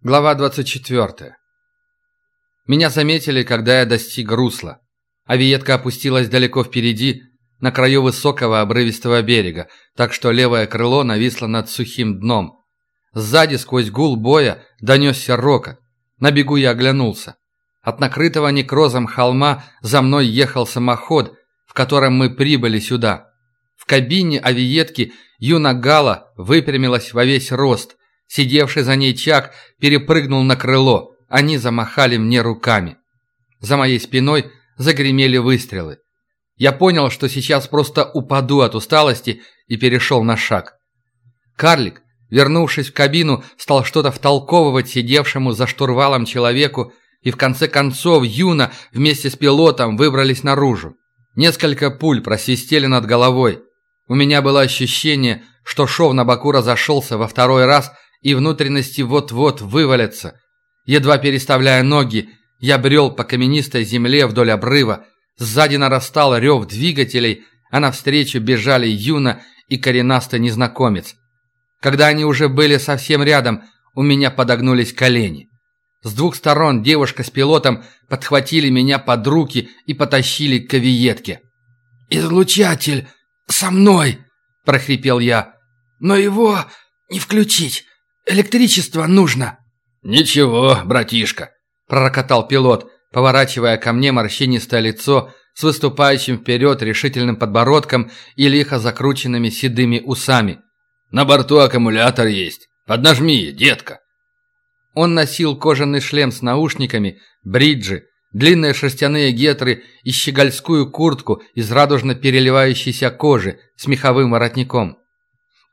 Глава 24. Меня заметили, когда я достиг русла. Авиетка опустилась далеко впереди, на краю высокого обрывистого берега, так что левое крыло нависло над сухим дном. Сзади, сквозь гул боя, донесся рокот. На бегу я оглянулся. От накрытого некрозом холма за мной ехал самоход, в котором мы прибыли сюда. В кабине авиетки Юна Гала выпрямилась во весь рост. Сидевший за ней Чак перепрыгнул на крыло. Они замахали мне руками. За моей спиной загремели выстрелы. Я понял, что сейчас просто упаду от усталости и перешел на шаг. Карлик, вернувшись в кабину, стал что-то втолковывать сидевшему за штурвалом человеку, и в конце концов Юна вместе с пилотом выбрались наружу. Несколько пуль просвистели над головой. У меня было ощущение, что шов на боку разошелся во второй раз – и внутренности вот-вот вывалятся. Едва переставляя ноги, я брел по каменистой земле вдоль обрыва. Сзади нарастал рев двигателей, а навстречу бежали Юна и коренастый незнакомец. Когда они уже были совсем рядом, у меня подогнулись колени. С двух сторон девушка с пилотом подхватили меня под руки и потащили к авиетке. «Излучатель со мной!» – прохрипел я. «Но его не включить. Электричество нужно!» «Ничего, братишка!» – пророкотал пилот, поворачивая ко мне морщинистое лицо с выступающим вперед решительным подбородком и лихо закрученными седыми усами. «На борту аккумулятор есть. Поднажми, детка!» Он носил кожаный шлем с наушниками, бриджи, длинные шерстяные гетры и щегольскую куртку из радужно переливающейся кожи с меховым воротником.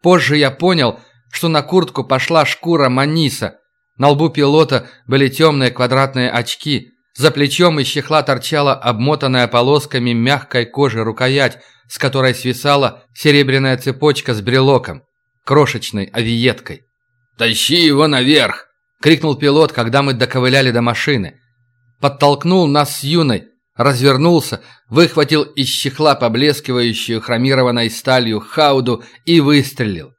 Позже я понял, что на куртку пошла шкура маниса. На лбу пилота были темные квадратные очки. За плечом из чехла торчала обмотанная полосками мягкой кожи рукоять, с которой свисала серебряная цепочка с брелоком, крошечной авиеткой. «Тащи его наверх!» — крикнул пилот, когда мы доковыляли до машины. Подтолкнул нас с юной, развернулся, выхватил из чехла поблескивающую хромированной сталью хауду и выстрелил.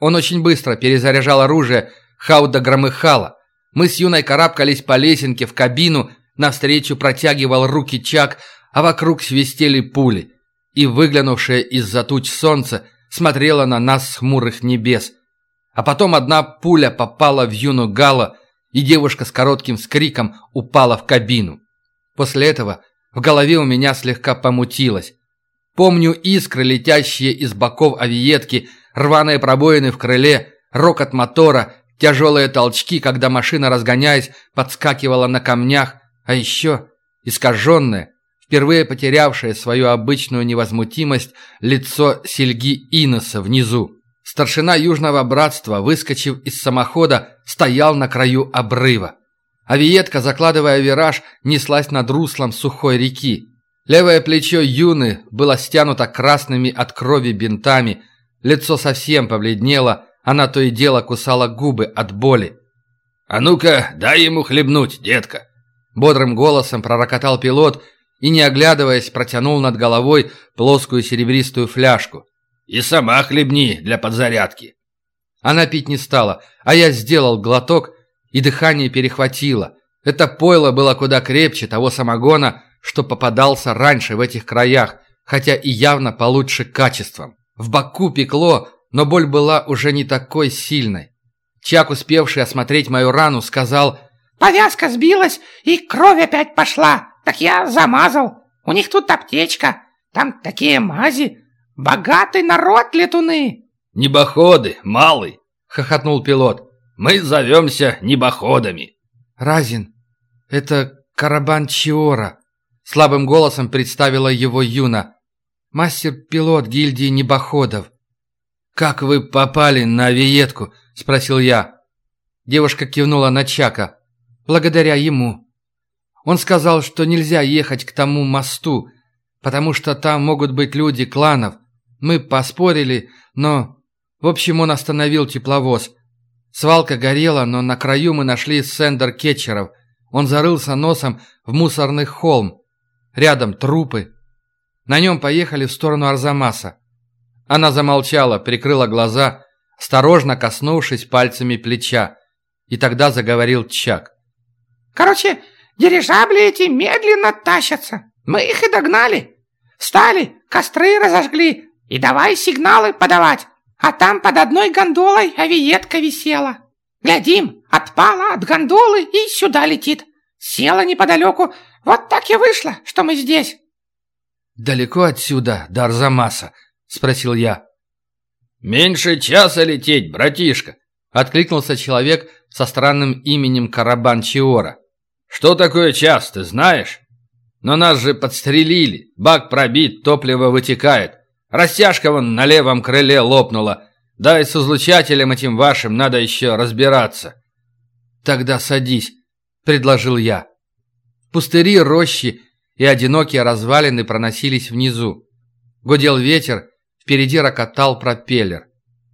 Он очень быстро перезаряжал оружие, Хауда громыхала. Мы с Юной карабкались по лесенке в кабину, навстречу протягивал руки Чак, а вокруг свистели пули. И выглянувшее из-за туч солнце смотрело на нас с хмурых небес. А потом одна пуля попала в Юну Гала, и девушка с коротким скриком упала в кабину. После этого в голове у меня слегка помутилось. Помню искры, летящие из боков авиетки, рваные пробоины в крыле, рокот мотора, тяжелые толчки, когда машина, разгоняясь, подскакивала на камнях, а еще искаженное, впервые потерявшее свою обычную невозмутимость, лицо Сельги Иноса внизу. Старшина Южного Братства, выскочив из самохода, стоял на краю обрыва. Авиетка, закладывая вираж, неслась над руслом сухой реки. Левое плечо Юны было стянуто красными от крови бинтами, Лицо совсем побледнело, она то и дело кусала губы от боли. «А ну-ка, дай ему хлебнуть, детка!» Бодрым голосом пророкотал пилот и, не оглядываясь, протянул над головой плоскую серебристую фляжку. «И сама хлебни для подзарядки!» Она пить не стала, а я сделал глоток, и дыхание перехватило. Это пойло было куда крепче того самогона, что попадался раньше в этих краях, хотя и явно получше качеством. В боку пекло, но боль была уже не такой сильной. Чак, успевший осмотреть мою рану, сказал «Повязка сбилась, и кровь опять пошла. Так я замазал. У них тут аптечка. Там такие мази. Богатый народ, летуны!» «Небоходы, малый!» — хохотнул пилот. «Мы зовемся небоходами!» «Разин, это Карабан Чиора!» Слабым голосом представила его Юна. Мастер-пилот гильдии небоходов. «Как вы попали на авиетку?» – спросил я. Девушка кивнула на Чака. «Благодаря ему. Он сказал, что нельзя ехать к тому мосту, потому что там могут быть люди кланов. Мы поспорили, но... В общем, он остановил тепловоз. Свалка горела, но на краю мы нашли сендер кетчеров. Он зарылся носом в мусорный холм. Рядом трупы, на нем поехали в сторону Арзамаса. Она замолчала, прикрыла глаза, осторожно коснувшись пальцами плеча. И тогда заговорил Чак. «Короче, дирижабли эти медленно тащатся. Мы их и догнали. Встали, костры разожгли и давай сигналы подавать. А там под одной гондолой авиетка висела. Глядим, отпала от гондолы и сюда летит. Села неподалеку. Вот так и вышло, что мы здесь. «Далеко отсюда, до Арзамаса?» — спросил я. «Меньше часа лететь, братишка!» — откликнулся человек со странным именем Карабан Чиора. «Что такое час, ты знаешь? Но нас же подстрелили, бак пробит, топливо вытекает. Растяжка вон на левом крыле лопнула. Да и с излучателем этим вашим надо еще разбираться». «Тогда садись», — предложил я. Пустыри, рощи и одинокие развалины проносились внизу. Гудел ветер, впереди рокотал пропеллер.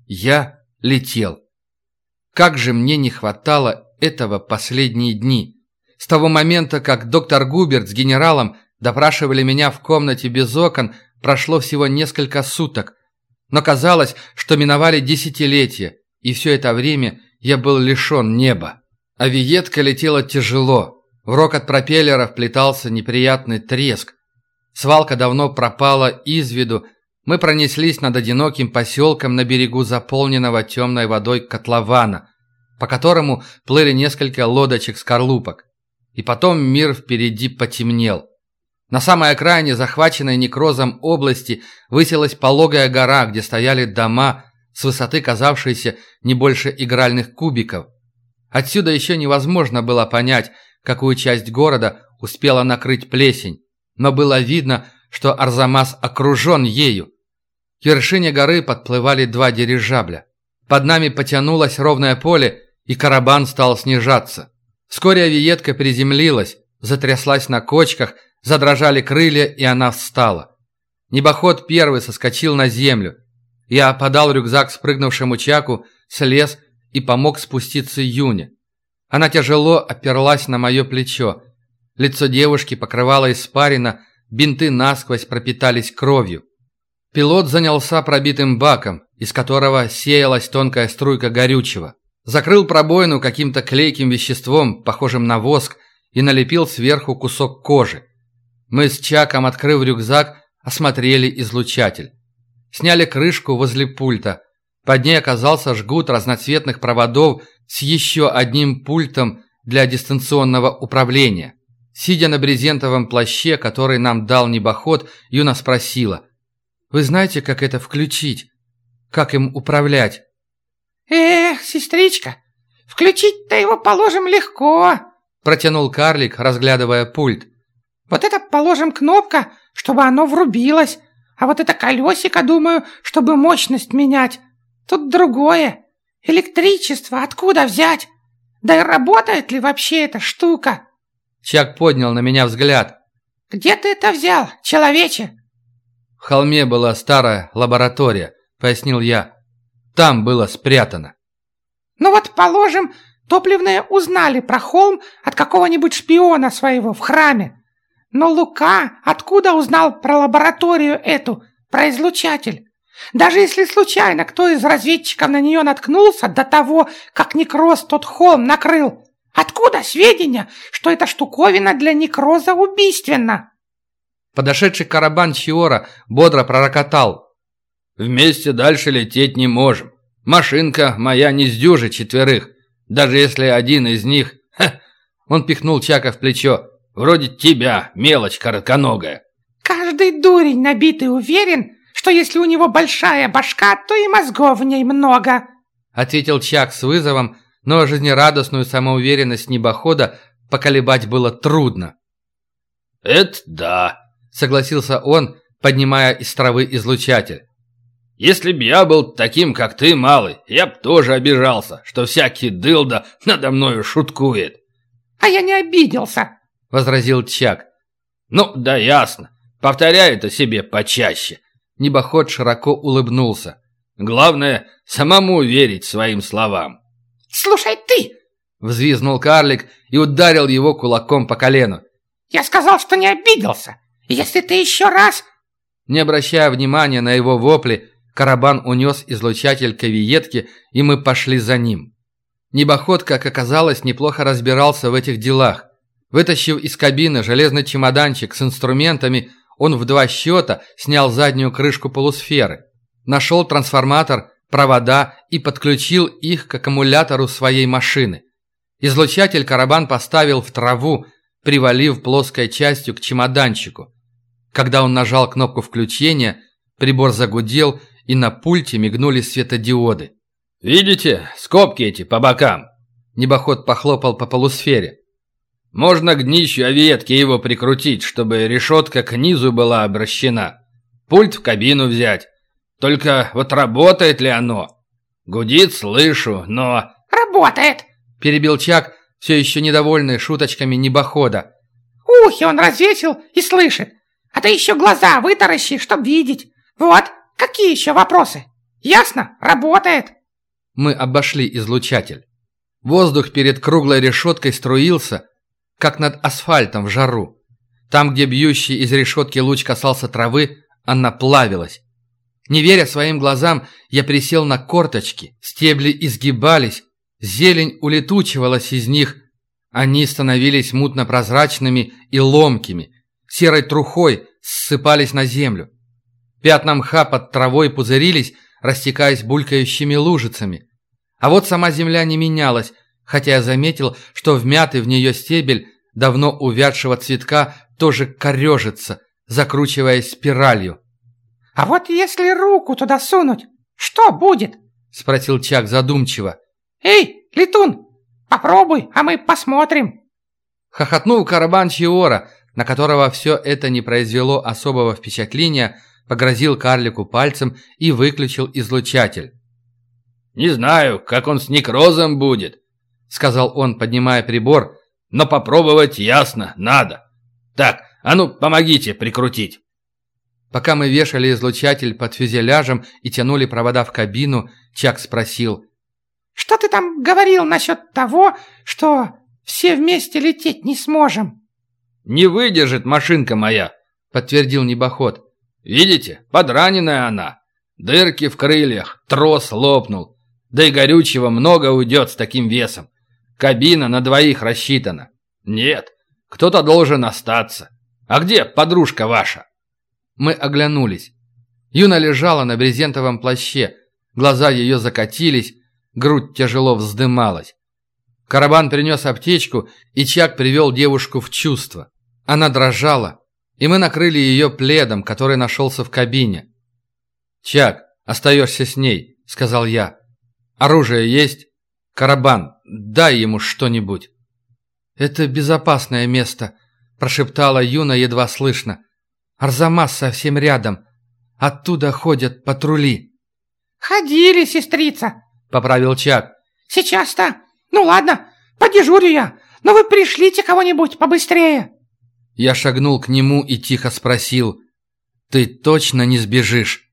Я летел. Как же мне не хватало этого последние дни. С того момента, как доктор Губерт с генералом допрашивали меня в комнате без окон, прошло всего несколько суток. Но казалось, что миновали десятилетия, и все это время я был лишен неба. Авиетка летела тяжело, в рокот пропеллера вплетался неприятный треск. Свалка давно пропала из виду. Мы пронеслись над одиноким поселком на берегу заполненного темной водой котлована, по которому плыли несколько лодочек-скорлупок. И потом мир впереди потемнел. На самой окраине, захваченной некрозом области, высилась пологая гора, где стояли дома, с высоты казавшиеся не больше игральных кубиков. Отсюда еще невозможно было понять, какую часть города успела накрыть плесень, но было видно, что Арзамас окружен ею. К вершине горы подплывали два дирижабля. Под нами потянулось ровное поле, и карабан стал снижаться. Вскоре авиетка приземлилась, затряслась на кочках, задрожали крылья, и она встала. Небоход первый соскочил на землю. Я подал рюкзак спрыгнувшему Чаку, слез и помог спуститься Юне. Она тяжело оперлась на мое плечо. Лицо девушки покрывало испарина, бинты насквозь пропитались кровью. Пилот занялся пробитым баком, из которого сеялась тонкая струйка горючего. Закрыл пробоину каким-то клейким веществом, похожим на воск, и налепил сверху кусок кожи. Мы с Чаком, открыв рюкзак, осмотрели излучатель. Сняли крышку возле пульта. Под ней оказался жгут разноцветных проводов с еще одним пультом для дистанционного управления. Сидя на брезентовом плаще, который нам дал небоход, Юна спросила. «Вы знаете, как это включить? Как им управлять?» «Эх, сестричка, включить-то его положим легко», протянул карлик, разглядывая пульт. «Вот это, положим, кнопка, чтобы оно врубилось, а вот это колесико, думаю, чтобы мощность менять. Тут другое. Электричество откуда взять? Да и работает ли вообще эта штука?» Чак поднял на меня взгляд. «Где ты это взял, человече?» «В холме была старая лаборатория», — пояснил я. «Там было спрятано». «Ну вот, положим, топливные узнали про холм от какого-нибудь шпиона своего в храме. Но Лука откуда узнал про лабораторию эту, про излучатель? Даже если случайно кто из разведчиков на нее наткнулся до того, как некроз тот холм накрыл, откуда сведения, что эта штуковина для некроза убийственна? Подошедший карабан Чиора бодро пророкотал. «Вместе дальше лететь не можем. Машинка моя не сдюжит четверых. Даже если один из них...» ха, Он пихнул Чака в плечо. «Вроде тебя, мелочь коротконогая». «Каждый дурень набитый уверен, что если у него большая башка, то и мозгов в ней много», — ответил Чак с вызовом, но жизнерадостную самоуверенность небохода поколебать было трудно. «Это да», — согласился он, поднимая из травы излучатель. «Если б я был таким, как ты, малый, я б тоже обижался, что всякий дылда надо мною шуткует». «А я не обиделся», — возразил Чак. «Ну, да ясно. Повторяй это себе почаще. Небоход широко улыбнулся. «Главное, самому верить своим словам». «Слушай ты!» Взвизнул карлик и ударил его кулаком по колену. «Я сказал, что не обиделся. Если ты еще раз...» Не обращая внимания на его вопли, Карабан унес излучатель к авиетке, и мы пошли за ним. Небоход, как оказалось, неплохо разбирался в этих делах. Вытащив из кабины железный чемоданчик с инструментами, он в два счета снял заднюю крышку полусферы. Нашел трансформатор, провода и подключил их к аккумулятору своей машины. Излучатель карабан поставил в траву, привалив плоской частью к чемоданчику. Когда он нажал кнопку включения, прибор загудел, и на пульте мигнули светодиоды. «Видите, скобки эти по бокам?» Небоход похлопал по полусфере. «Можно к днищу авиетки его прикрутить, чтобы решетка к низу была обращена. Пульт в кабину взять. Только вот работает ли оно? Гудит, слышу, но...» «Работает!» – перебил Чак, все еще недовольный шуточками небохода. «Ухи он развесил и слышит. А ты еще глаза вытаращи, чтоб видеть. Вот, какие еще вопросы? Ясно? Работает!» Мы обошли излучатель. Воздух перед круглой решеткой струился, как над асфальтом в жару. Там, где бьющий из решетки луч касался травы, она плавилась. Не веря своим глазам, я присел на корточки, стебли изгибались, зелень улетучивалась из них, они становились мутно-прозрачными и ломкими, серой трухой ссыпались на землю. Пятна мха под травой пузырились, растекаясь булькающими лужицами. А вот сама земля не менялась, хотя я заметил, что вмятый в нее стебель давно увядшего цветка тоже корежится, закручиваясь спиралью. «А вот если руку туда сунуть, что будет?» — спросил Чак задумчиво. «Эй, летун, попробуй, а мы посмотрим». Хохотнул карабан Чиора, на которого все это не произвело особого впечатления, погрозил карлику пальцем и выключил излучатель. «Не знаю, как он с некрозом будет», — сказал он, поднимая прибор, «но попробовать ясно, надо. Так, а ну, помогите прикрутить». Пока мы вешали излучатель под фюзеляжем и тянули провода в кабину, Чак спросил. «Что ты там говорил насчет того, что все вместе лететь не сможем?» «Не выдержит машинка моя», — подтвердил небоход. «Видите, подраненная она. Дырки в крыльях, трос лопнул. Да и горючего много уйдет с таким весом. Кабина на двоих рассчитана. Нет, кто-то должен остаться. А где подружка ваша?» Мы оглянулись. Юна лежала на брезентовом плаще. Глаза ее закатились, грудь тяжело вздымалась. Карабан принес аптечку, и Чак привел девушку в чувство. Она дрожала, и мы накрыли ее пледом, который нашелся в кабине. «Чак, остаешься с ней», — сказал я. «Оружие есть? Карабан, дай ему что-нибудь». «Это безопасное место», — прошептала Юна едва слышно. Арзамас совсем рядом. Оттуда ходят патрули». «Ходили, сестрица», — поправил Чак. «Сейчас-то. Ну ладно, подежурю я. Но вы пришлите кого-нибудь побыстрее». Я шагнул к нему и тихо спросил. «Ты точно не сбежишь?»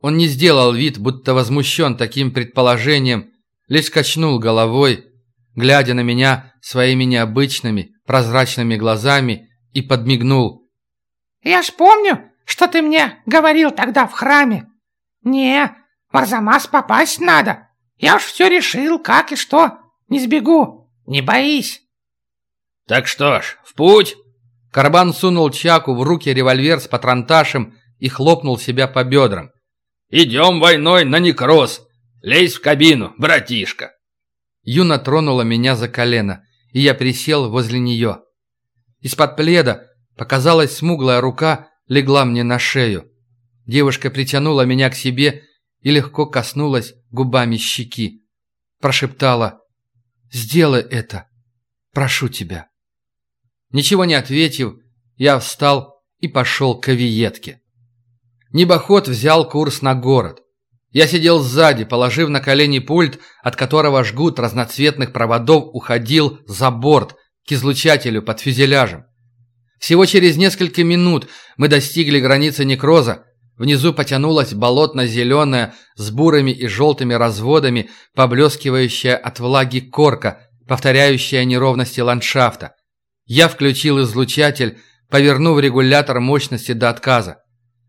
Он не сделал вид, будто возмущен таким предположением, лишь качнул головой, глядя на меня своими необычными прозрачными глазами и подмигнул. Я ж помню, что ты мне говорил тогда в храме. Не, в Арзамас попасть надо. Я уж все решил, как и что. Не сбегу, не боись. Так что ж, в путь? Карбан сунул Чаку в руки револьвер с патронташем и хлопнул себя по бедрам. «Идем войной на некроз! Лезь в кабину, братишка!» Юна тронула меня за колено, и я присел возле нее. Из-под пледа Показалась смуглая рука, легла мне на шею. Девушка притянула меня к себе и легко коснулась губами щеки. Прошептала «Сделай это! Прошу тебя!» Ничего не ответив, я встал и пошел к авиетке. Небоход взял курс на город. Я сидел сзади, положив на колени пульт, от которого жгут разноцветных проводов уходил за борт к излучателю под фюзеляжем. Всего через несколько минут мы достигли границы некроза. Внизу потянулась болотно-зеленая с бурыми и желтыми разводами, поблескивающая от влаги корка, повторяющая неровности ландшафта. Я включил излучатель, повернув регулятор мощности до отказа.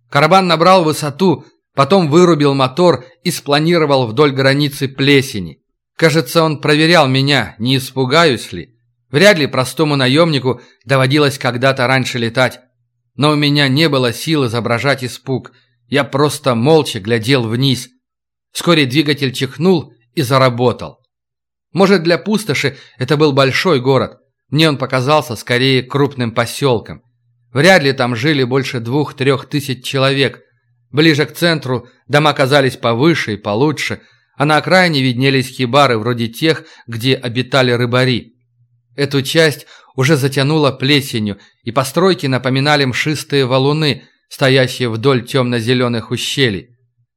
Карабан набрал высоту, потом вырубил мотор и спланировал вдоль границы плесени. Кажется, он проверял меня, не испугаюсь ли. Вряд ли простому наемнику доводилось когда-то раньше летать. Но у меня не было сил изображать испуг. Я просто молча глядел вниз. Вскоре двигатель чихнул и заработал. Может, для пустоши это был большой город. Мне он показался скорее крупным поселком. Вряд ли там жили больше двух-трех тысяч человек. Ближе к центру дома казались повыше и получше, а на окраине виднелись хибары вроде тех, где обитали рыбари. Эту часть уже затянуло плесенью, и постройки напоминали мшистые валуны, стоящие вдоль темно-зеленых ущелий.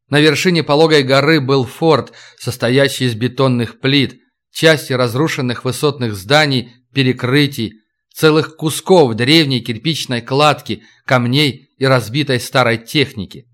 На вершине пологой горы был форт, состоящий из бетонных плит, части разрушенных высотных зданий, перекрытий, целых кусков древней кирпичной кладки, камней и разбитой старой техники.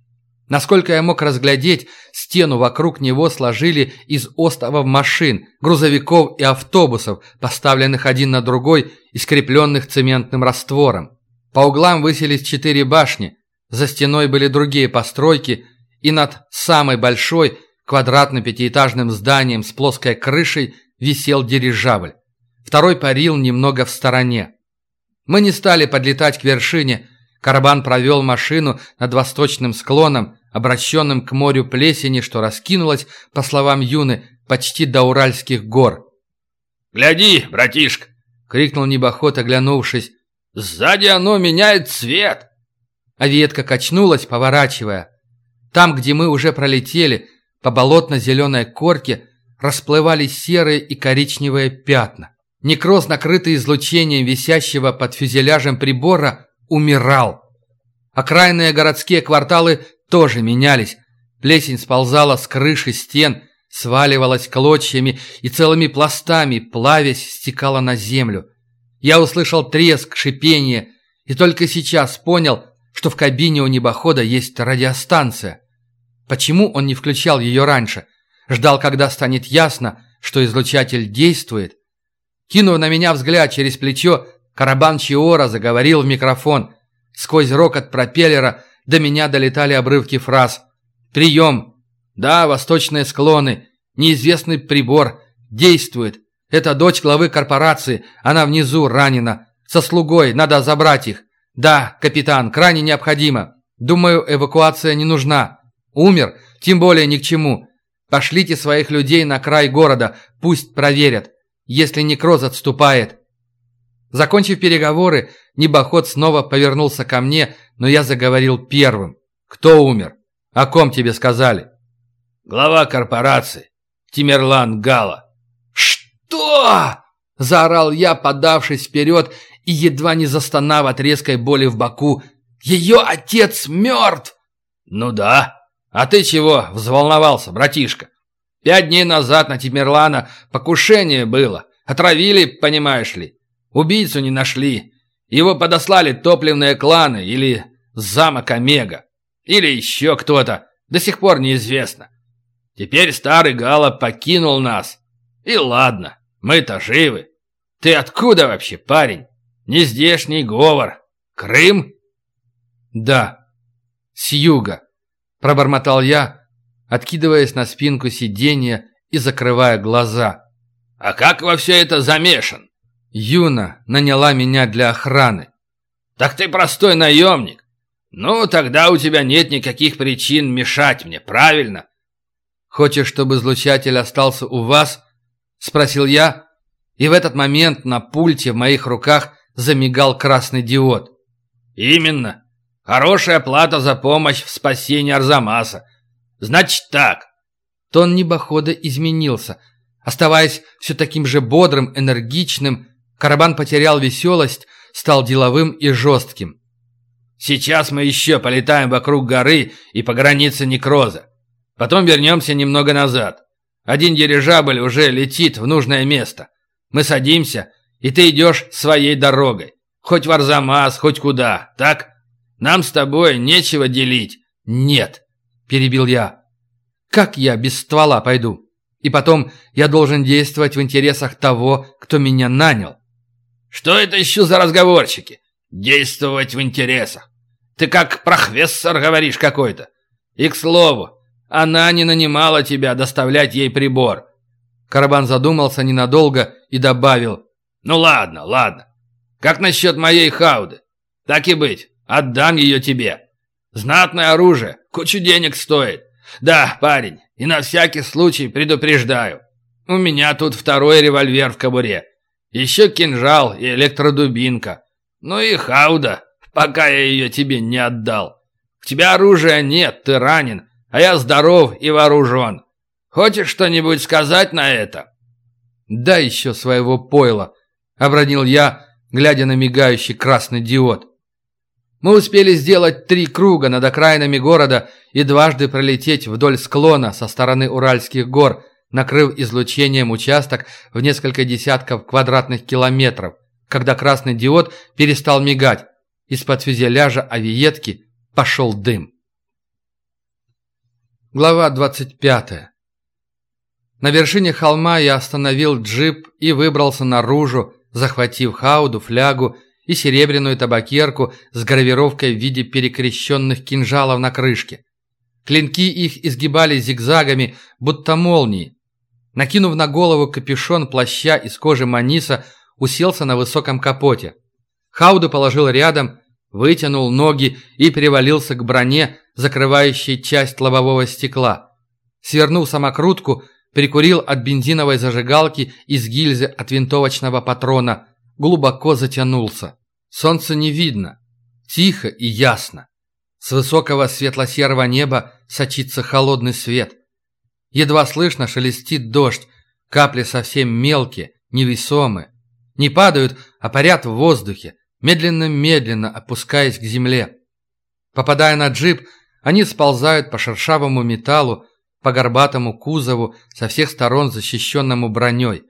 Насколько я мог разглядеть, стену вокруг него сложили из остовов машин, грузовиков и автобусов, поставленных один на другой и скрепленных цементным раствором. По углам высились четыре башни, за стеной были другие постройки, и над самой большой квадратно-пятиэтажным зданием с плоской крышей висел дирижабль. Второй парил немного в стороне. Мы не стали подлетать к вершине, Карабан провел машину над восточным склоном, обращенным к морю плесени, что раскинулось, по словам Юны, почти до Уральских гор. «Гляди, братишка!» — крикнул небоход, оглянувшись. «Сзади оно меняет цвет!» А ветка качнулась, поворачивая. Там, где мы уже пролетели, по болотно-зеленой корке расплывались серые и коричневые пятна. Некроз, накрытый излучением висящего под фюзеляжем прибора, умирал. Окраинные городские кварталы тоже менялись. Плесень сползала с крыши стен, сваливалась клочьями и целыми пластами, плавясь, стекала на землю. Я услышал треск, шипение и только сейчас понял, что в кабине у небохода есть радиостанция. Почему он не включал ее раньше? Ждал, когда станет ясно, что излучатель действует? Кинув на меня взгляд через плечо, Карабан Чиора заговорил в микрофон. Сквозь рокот пропеллера до меня долетали обрывки фраз. «Прием! Да, восточные склоны. Неизвестный прибор. Действует. Это дочь главы корпорации. Она внизу ранена. Со слугой. Надо забрать их. Да, капитан, крайне необходимо. Думаю, эвакуация не нужна. Умер, тем более ни к чему. Пошлите своих людей на край города. Пусть проверят. Если некроз отступает, Закончив переговоры, небоход снова повернулся ко мне, но я заговорил первым. «Кто умер? О ком тебе сказали?» «Глава корпорации. Тимерлан Гала». «Что?» – заорал я, подавшись вперед и едва не застонав от резкой боли в боку. «Ее отец мертв!» «Ну да. А ты чего взволновался, братишка? Пять дней назад на Тимерлана покушение было. Отравили, понимаешь ли. Убийцу не нашли. Его подослали топливные кланы или замок Омега. Или еще кто-то. До сих пор неизвестно. Теперь старый Гала покинул нас. И ладно, мы-то живы. Ты откуда вообще, парень? Не здешний говор. Крым? Да, с юга, пробормотал я, откидываясь на спинку сиденья и закрывая глаза. А как во все это замешан? Юна наняла меня для охраны. Так ты простой наемник. Ну, тогда у тебя нет никаких причин мешать мне, правильно? Хочешь, чтобы излучатель остался у вас? Спросил я, и в этот момент на пульте в моих руках замигал красный диод. Именно. Хорошая плата за помощь в спасении Арзамаса. Значит так. Тон небохода изменился. Оставаясь все таким же бодрым, энергичным, Карабан потерял веселость, стал деловым и жестким. «Сейчас мы еще полетаем вокруг горы и по границе некроза. Потом вернемся немного назад. Один дирижабль уже летит в нужное место. Мы садимся, и ты идешь своей дорогой. Хоть в Арзамас, хоть куда, так? Нам с тобой нечего делить». «Нет», – перебил я. «Как я без ствола пойду? И потом я должен действовать в интересах того, кто меня нанял. Что это еще за разговорчики? Действовать в интересах. Ты как прохвессор говоришь какой-то. И, к слову, она не нанимала тебя доставлять ей прибор. Карабан задумался ненадолго и добавил. «Ну ладно, ладно. Как насчет моей хауды? Так и быть, отдам ее тебе. Знатное оружие, кучу денег стоит. Да, парень, и на всякий случай предупреждаю. У меня тут второй револьвер в кобуре. Еще кинжал и электродубинка. Ну и хауда, пока я ее тебе не отдал. У тебя оружия нет, ты ранен, а я здоров и вооружен. Хочешь что-нибудь сказать на это?» «Да еще своего пойла», — обронил я, глядя на мигающий красный диод. Мы успели сделать три круга над окраинами города и дважды пролететь вдоль склона со стороны Уральских гор, накрыв излучением участок в несколько десятков квадратных километров, когда красный диод перестал мигать. Из-под фюзеляжа авиетки пошел дым. Глава 25. На вершине холма я остановил джип и выбрался наружу, захватив хауду, флягу и серебряную табакерку с гравировкой в виде перекрещенных кинжалов на крышке. Клинки их изгибали зигзагами, будто молнии. Накинув на голову капюшон плаща из кожи маниса, уселся на высоком капоте. Хауду положил рядом, вытянул ноги и привалился к броне, закрывающей часть лобового стекла. Свернув самокрутку, прикурил от бензиновой зажигалки из гильзы от винтовочного патрона, глубоко затянулся. Солнца не видно, тихо и ясно. С высокого светло-серого неба сочится холодный свет. Едва слышно шелестит дождь, капли совсем мелкие, невесомые. Не падают, а парят в воздухе, медленно-медленно опускаясь к земле. Попадая на джип, они сползают по шершавому металлу, по горбатому кузову, со всех сторон защищенному броней,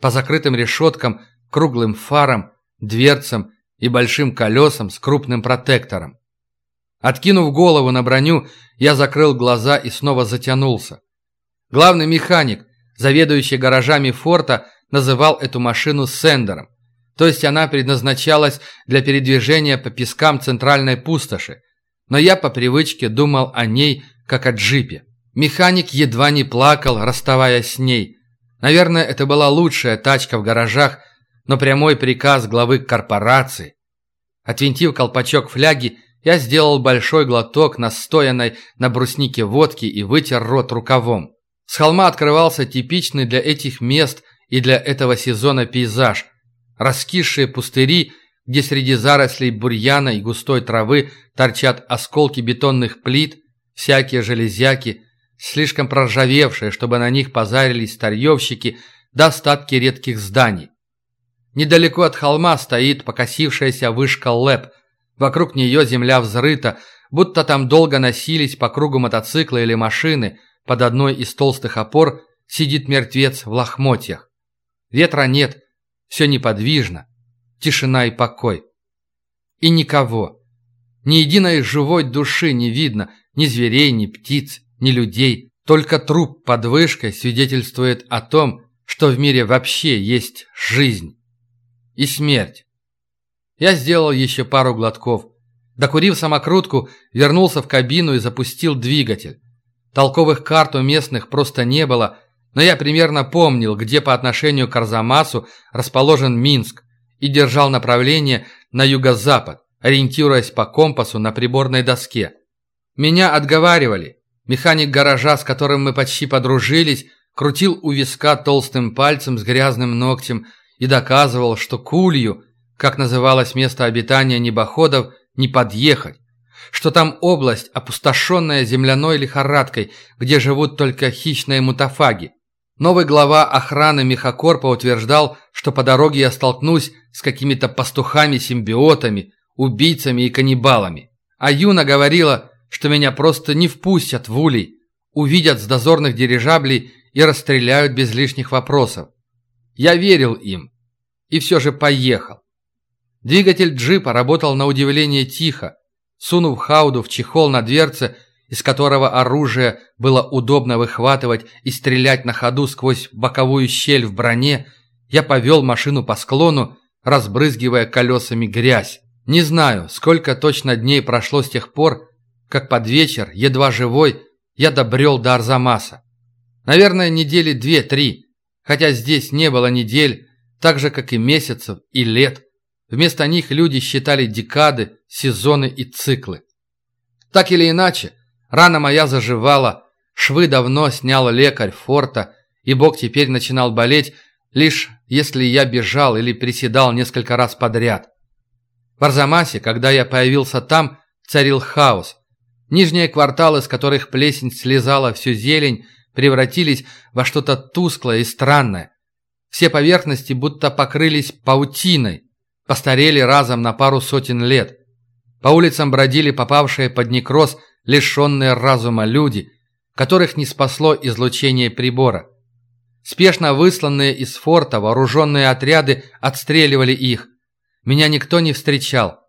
по закрытым решеткам, круглым фарам, дверцам и большим колесам с крупным протектором. Откинув голову на броню, я закрыл глаза и снова затянулся. Главный механик, заведующий гаражами форта, называл эту машину «сендером», то есть она предназначалась для передвижения по пескам центральной пустоши, но я по привычке думал о ней, как о джипе. Механик едва не плакал, расставаясь с ней. Наверное, это была лучшая тачка в гаражах, но прямой приказ главы корпорации. Отвинтив колпачок фляги, я сделал большой глоток настоянной на бруснике водки и вытер рот рукавом. С холма открывался типичный для этих мест и для этого сезона пейзаж. Раскисшие пустыри, где среди зарослей бурьяна и густой травы торчат осколки бетонных плит, всякие железяки, слишком проржавевшие, чтобы на них позарились старьевщики, до остатки редких зданий. Недалеко от холма стоит покосившаяся вышка ЛЭП. Вокруг нее земля взрыта, будто там долго носились по кругу мотоцикла или машины – под одной из толстых опор сидит мертвец в лохмотьях. Ветра нет, все неподвижно, тишина и покой. И никого. Ни единой живой души не видно, ни зверей, ни птиц, ни людей. Только труп под вышкой свидетельствует о том, что в мире вообще есть жизнь и смерть. Я сделал еще пару глотков. Докурив самокрутку, вернулся в кабину и запустил двигатель. Толковых карт у местных просто не было, но я примерно помнил, где по отношению к Арзамасу расположен Минск, и держал направление на юго-запад, ориентируясь по компасу на приборной доске. Меня отговаривали. Механик гаража, с которым мы почти подружились, крутил у виска толстым пальцем с грязным ногтем и доказывал, что Кулью, как называлось место обитания небоходов, не подъехать, что там область, опустошенная земляной лихорадкой, где живут только хищные мутафаги. Новый глава охраны Мехакорпа утверждал, что по дороге я столкнусь с какими-то пастухами-симбиотами, убийцами и каннибалами. А Юна говорила, что меня просто не впустят в улей, увидят с дозорных дирижаблей и расстреляют без лишних вопросов. Я верил им и все же поехал. Двигатель джипа работал на удивление тихо, Сунув хауду в чехол на дверце, из которого оружие было удобно выхватывать и стрелять на ходу сквозь боковую щель в броне, я повел машину по склону, разбрызгивая колесами грязь. Не знаю, сколько точно дней прошло с тех пор, как под вечер, едва живой, я добрел до Арзамаса. Наверное, недели две-три. Хотя здесь не было недель, так же, как и месяцев и лет. Вместо них люди считали декады, сезоны и циклы. Так или иначе, рана моя заживала, швы давно снял лекарь форта, и бок теперь начинал болеть, лишь если я бежал или приседал несколько раз подряд. В Арзамасе, когда я появился там, царил хаос. Нижние кварталы, с которых плесень слезала всю зелень, превратились во что-то тусклое и странное. Все поверхности будто покрылись паутиной, постарели разом на пару сотен лет. По улицам бродили попавшие под некроз лишенные разума люди, которых не спасло излучение прибора. Спешно высланные из форта вооруженные отряды отстреливали их. Меня никто не встречал.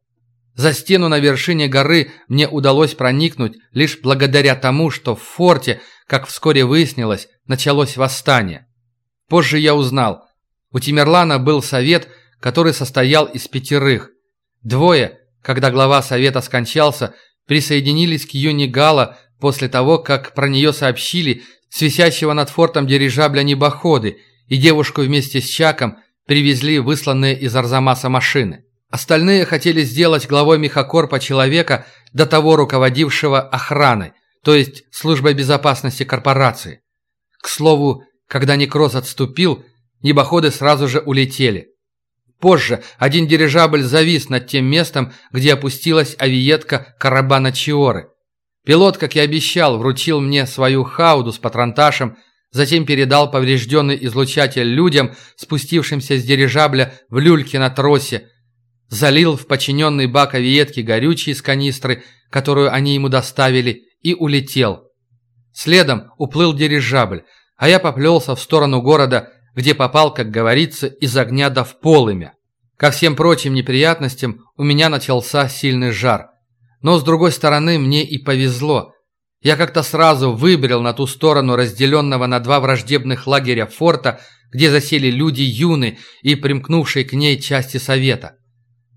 За стену на вершине горы мне удалось проникнуть лишь благодаря тому, что в форте, как вскоре выяснилось, началось восстание. Позже я узнал, у Тимерлана был совет, который состоял из пятерых. Двое, когда глава совета скончался, присоединились к Юни Гала после того, как про нее сообщили с висящего над фортом дирижабля небоходы, и девушку вместе с Чаком привезли высланные из Арзамаса машины. Остальные хотели сделать главой мехокорпа человека, до того руководившего охраной, то есть службой безопасности корпорации. К слову, когда Некроз отступил, небоходы сразу же улетели. Позже один дирижабль завис над тем местом, где опустилась авиетка Карабана Чиоры. Пилот, как и обещал, вручил мне свою хауду с патронташем, затем передал поврежденный излучатель людям, спустившимся с дирижабля в люльке на тросе, залил в подчиненный бак авиетки горючий из канистры, которую они ему доставили, и улетел. Следом уплыл дирижабль, а я поплелся в сторону города, где попал, как говорится, из огня до в полымя. Ко всем прочим неприятностям у меня начался сильный жар. Но, с другой стороны, мне и повезло. Я как-то сразу выбрел на ту сторону разделенного на два враждебных лагеря форта, где засели люди юны и примкнувшие к ней части совета.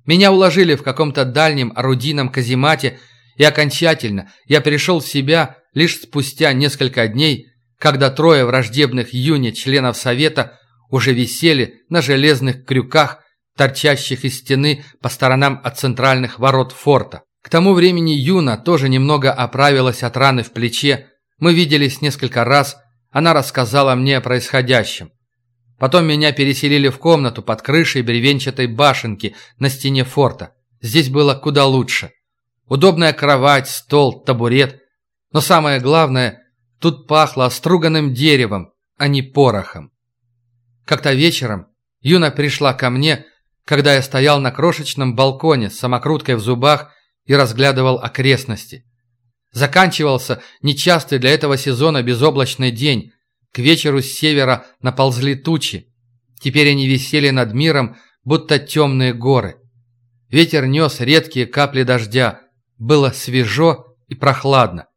Меня уложили в каком-то дальнем орудийном каземате, и окончательно я пришел в себя лишь спустя несколько дней, когда трое враждебных юни членов совета уже висели на железных крюках, торчащих из стены по сторонам от центральных ворот форта. К тому времени Юна тоже немного оправилась от раны в плече. Мы виделись несколько раз. Она рассказала мне о происходящем. Потом меня переселили в комнату под крышей бревенчатой башенки на стене форта. Здесь было куда лучше. Удобная кровать, стол, табурет. Но самое главное, тут пахло оструганным деревом, а не порохом. Как-то вечером Юна пришла ко мне, когда я стоял на крошечном балконе с самокруткой в зубах и разглядывал окрестности. Заканчивался нечастый для этого сезона безоблачный день. К вечеру с севера наползли тучи. Теперь они висели над миром, будто темные горы. Ветер нес редкие капли дождя. Было свежо и прохладно.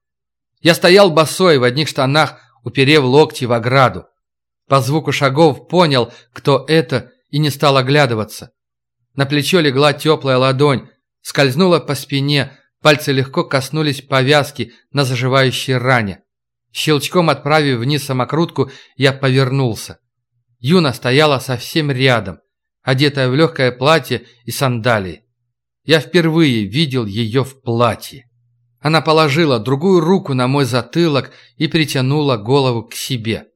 Я стоял босой в одних штанах, уперев локти в ограду. По звуку шагов понял, кто это, и не стал оглядываться. На плечо легла теплая ладонь, скользнула по спине, пальцы легко коснулись повязки на заживающей ране. Щелчком отправив вниз самокрутку, я повернулся. Юна стояла совсем рядом, одетая в легкое платье и сандалии. Я впервые видел ее в платье. Она положила другую руку на мой затылок и притянула голову к себе.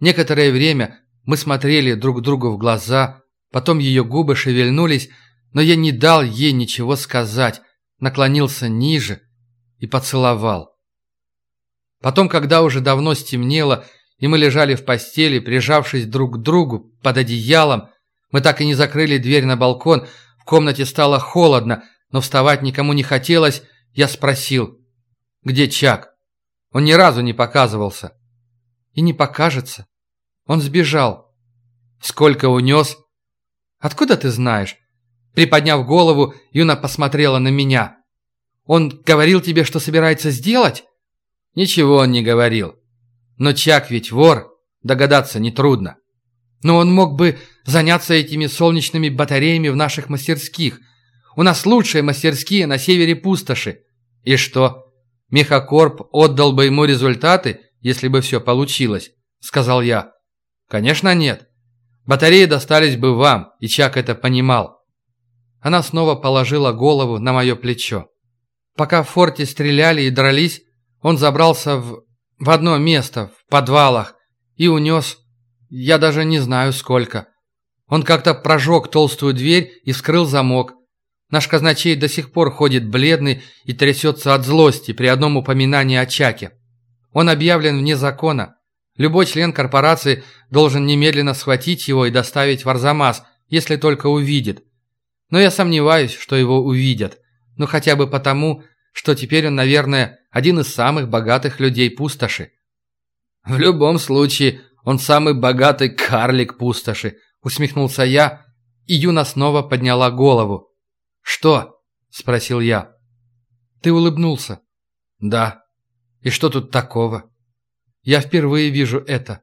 Некоторое время мы смотрели друг другу в глаза, потом ее губы шевельнулись, но я не дал ей ничего сказать, наклонился ниже и поцеловал. Потом, когда уже давно стемнело, и мы лежали в постели, прижавшись друг к другу под одеялом, мы так и не закрыли дверь на балкон, в комнате стало холодно, но вставать никому не хотелось, я спросил, где Чак? Он ни разу не показывался. И не покажется. Он сбежал. Сколько унес? Откуда ты знаешь? Приподняв голову, Юна посмотрела на меня. «Он говорил тебе, что собирается сделать?» «Ничего он не говорил. Но Чак ведь вор, догадаться нетрудно. Но он мог бы заняться этими солнечными батареями в наших мастерских. У нас лучшие мастерские на севере пустоши. И что? Мехакорп отдал бы ему результаты, если бы все получилось», — сказал я. Конечно, нет. Батареи достались бы вам, и Чак это понимал. Она снова положила голову на мое плечо. Пока в форте стреляли и дрались, он забрался в... в одно место, в подвалах, и унес... я даже не знаю сколько. Он как-то прожег толстую дверь и вскрыл замок. Наш казначей до сих пор ходит бледный и трясется от злости при одном упоминании о Чаке. Он объявлен вне закона. Любой член корпорации должен немедленно схватить его и доставить в Арзамас, если только увидит. Но я сомневаюсь, что его увидят. Ну хотя бы потому, что теперь он, наверное, один из самых богатых людей пустоши. В любом случае, он самый богатый карлик пустоши, усмехнулся я, и Юна снова подняла голову. «Что?» – спросил я. «Ты улыбнулся?» «Да». «И что тут такого?» «Я впервые вижу это.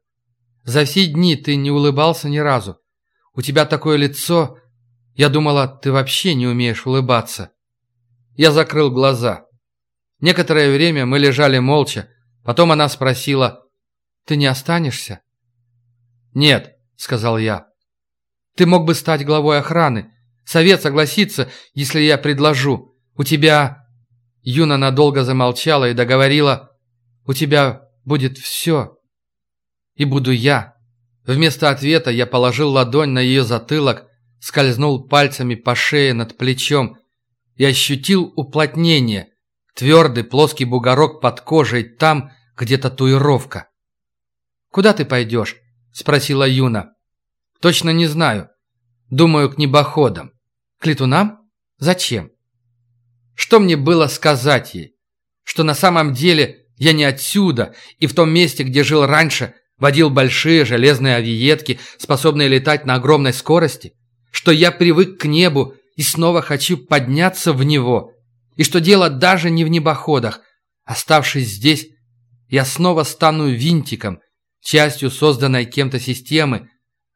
За все дни ты не улыбался ни разу. У тебя такое лицо. Я думала, ты вообще не умеешь улыбаться». Я закрыл глаза. Некоторое время мы лежали молча. Потом она спросила, «Ты не останешься?» «Нет», — сказал я. «Ты мог бы стать главой охраны. Совет согласится, если я предложу. У тебя...» Юна надолго замолчала и договорила, «У тебя будет все. И буду я». Вместо ответа я положил ладонь на ее затылок, скользнул пальцами по шее над плечом и ощутил уплотнение, твердый плоский бугорок под кожей там, где татуировка. «Куда ты пойдешь?» – спросила Юна. «Точно не знаю. Думаю, к небоходам. К летунам? Зачем?» Что мне было сказать ей? Что на самом деле я не отсюда, и в том месте, где жил раньше, водил большие железные авиетки, способные летать на огромной скорости? Что я привык к небу и снова хочу подняться в него. И что дело даже не в небоходах. Оставшись здесь, я снова стану винтиком, частью созданной кем-то системы,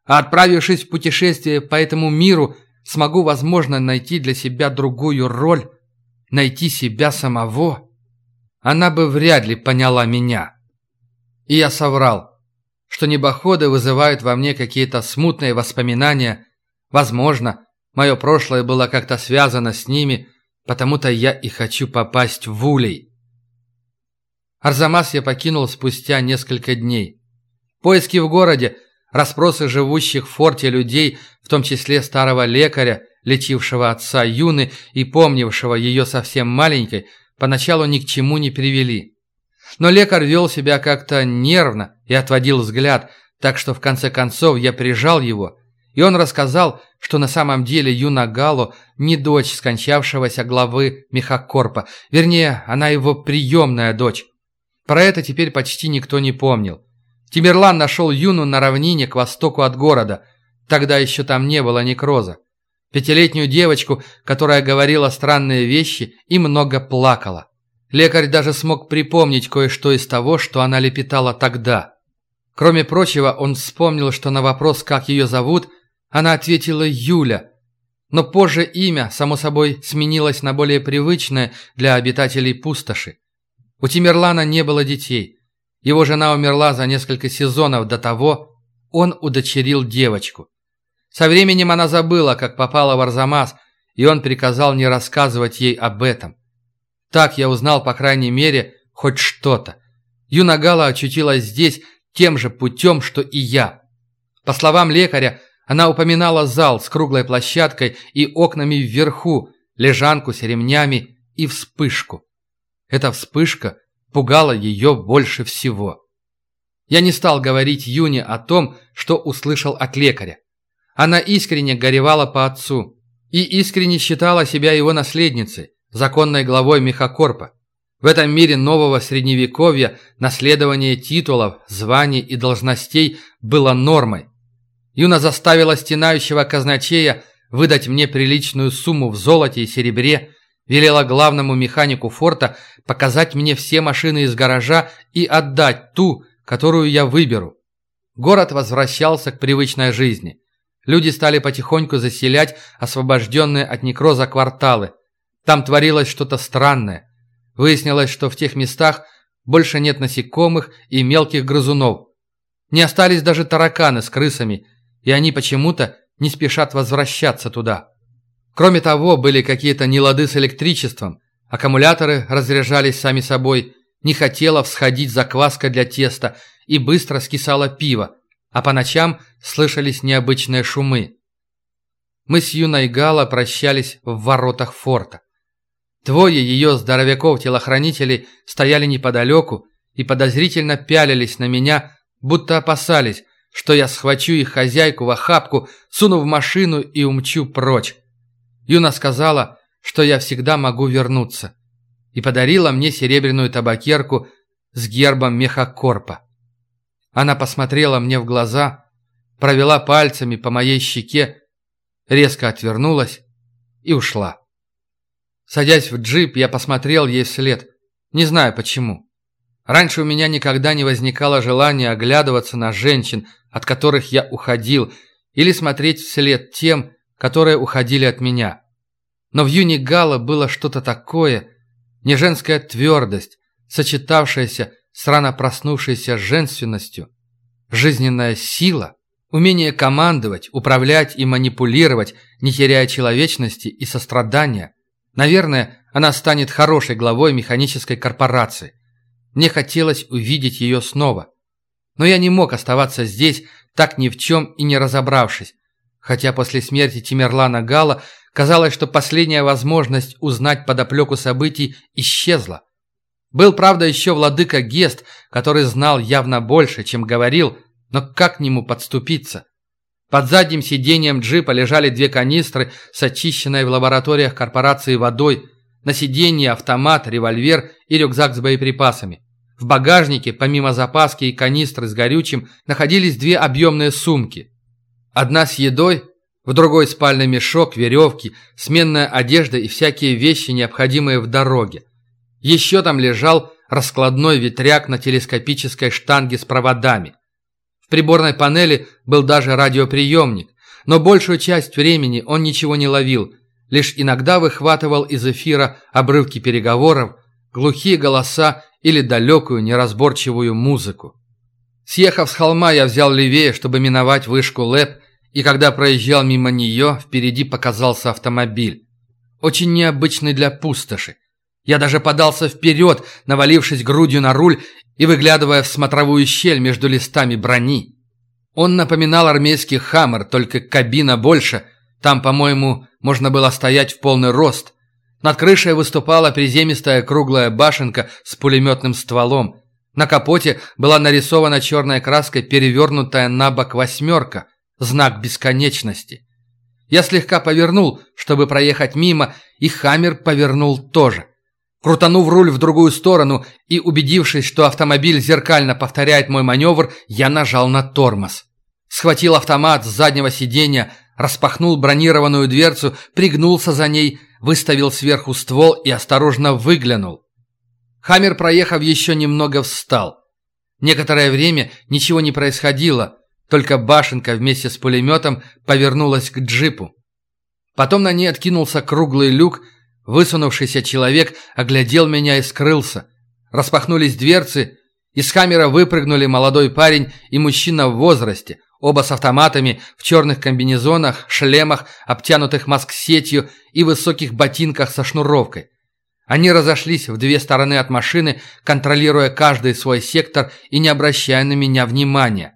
а отправившись в путешествие по этому миру, смогу, возможно, найти для себя другую роль, найти себя самого. Она бы вряд ли поняла меня. И я соврал, что небоходы вызывают во мне какие-то смутные воспоминания, возможно, Мое прошлое было как-то связано с ними, потому-то я и хочу попасть в Улей. Арзамас я покинул спустя несколько дней. Поиски в городе, расспросы живущих в форте людей, в том числе старого лекаря, лечившего отца Юны и помнившего ее совсем маленькой, поначалу ни к чему не привели. Но лекарь вел себя как-то нервно и отводил взгляд, так что в конце концов я прижал его, и он рассказал, что на самом деле Юна Гало не дочь скончавшегося главы Мехакорпа, вернее, она его приемная дочь. Про это теперь почти никто не помнил. Тимирлан нашел Юну на равнине к востоку от города. Тогда еще там не было некроза. Пятилетнюю девочку, которая говорила странные вещи и много плакала. Лекарь даже смог припомнить кое-что из того, что она лепетала тогда. Кроме прочего, он вспомнил, что на вопрос, как ее зовут, она ответила Юля. Но позже имя, само собой, сменилось на более привычное для обитателей пустоши. У Тимерлана не было детей. Его жена умерла за несколько сезонов до того, он удочерил девочку. Со временем она забыла, как попала в Арзамас, и он приказал не рассказывать ей об этом. Так я узнал, по крайней мере, хоть что-то. Юнагала очутилась здесь тем же путем, что и я. По словам лекаря, она упоминала зал с круглой площадкой и окнами вверху, лежанку с ремнями и вспышку. Эта вспышка пугала ее больше всего. Я не стал говорить Юне о том, что услышал от лекаря. Она искренне горевала по отцу и искренне считала себя его наследницей, законной главой Мехакорпа. В этом мире нового средневековья наследование титулов, званий и должностей было нормой. Юна заставила стенающего казначея выдать мне приличную сумму в золоте и серебре, велела главному механику форта показать мне все машины из гаража и отдать ту, которую я выберу. Город возвращался к привычной жизни. Люди стали потихоньку заселять освобожденные от некроза кварталы. Там творилось что-то странное. Выяснилось, что в тех местах больше нет насекомых и мелких грызунов. Не остались даже тараканы с крысами, и они почему-то не спешат возвращаться туда. Кроме того, были какие-то нелады с электричеством, аккумуляторы разряжались сами собой, не хотела всходить закваска для теста и быстро скисало пиво, а по ночам слышались необычные шумы. Мы с юной Гала прощались в воротах форта. Двое ее здоровяков-телохранителей стояли неподалеку и подозрительно пялились на меня, будто опасались, что я схвачу их хозяйку в охапку, суну в машину и умчу прочь. Юна сказала, что я всегда могу вернуться, и подарила мне серебряную табакерку с гербом мехакорпа. Она посмотрела мне в глаза, провела пальцами по моей щеке, резко отвернулась и ушла. Садясь в джип, я посмотрел ей вслед, не знаю почему. Раньше у меня никогда не возникало желания оглядываться на женщин, от которых я уходил, или смотреть вслед тем, которые уходили от меня. Но в Юни Гала было что-то такое, не женская твердость, сочетавшаяся с рано проснувшейся женственностью, жизненная сила, умение командовать, управлять и манипулировать, не теряя человечности и сострадания. Наверное, она станет хорошей главой механической корпорации. Мне хотелось увидеть ее снова. Но я не мог оставаться здесь, так ни в чем и не разобравшись. Хотя после смерти Тимерлана Гала казалось, что последняя возможность узнать подоплеку событий исчезла. Был, правда, еще владыка Гест, который знал явно больше, чем говорил, но как к нему подступиться? Под задним сиденьем джипа лежали две канистры с очищенной в лабораториях корпорации водой, на сиденье автомат, револьвер и рюкзак с боеприпасами. В багажнике, помимо запаски и канистры с горючим, находились две объемные сумки. Одна с едой, в другой спальный мешок, веревки, сменная одежда и всякие вещи, необходимые в дороге. Еще там лежал раскладной ветряк на телескопической штанге с проводами. В приборной панели был даже радиоприемник, но большую часть времени он ничего не ловил, лишь иногда выхватывал из эфира обрывки переговоров, глухие голоса или далекую неразборчивую музыку. Съехав с холма, я взял левее, чтобы миновать вышку ЛЭП, и когда проезжал мимо нее, впереди показался автомобиль. Очень необычный для пустоши. Я даже подался вперед, навалившись грудью на руль и выглядывая в смотровую щель между листами брони. Он напоминал армейский «Хаммер», только кабина больше. Там, по-моему, можно было стоять в полный рост. Над крышей выступала приземистая круглая башенка с пулеметным стволом. На капоте была нарисована черной краской перевернутая на бок восьмерка, знак бесконечности. Я слегка повернул, чтобы проехать мимо, и «Хаммер» повернул тоже. Крутанув руль в другую сторону и убедившись, что автомобиль зеркально повторяет мой маневр, я нажал на тормоз. Схватил автомат с заднего сиденья, распахнул бронированную дверцу, пригнулся за ней, выставил сверху ствол и осторожно выглянул. Хаммер, проехав еще немного, встал. Некоторое время ничего не происходило, только башенка вместе с пулеметом повернулась к джипу. Потом на ней откинулся круглый люк, высунувшийся человек оглядел меня и скрылся. Распахнулись дверцы, из хаммера выпрыгнули молодой парень и мужчина в возрасте – Оба с автоматами, в черных комбинезонах, шлемах, обтянутых маск-сетью и высоких ботинках со шнуровкой. Они разошлись в две стороны от машины, контролируя каждый свой сектор и не обращая на меня внимания.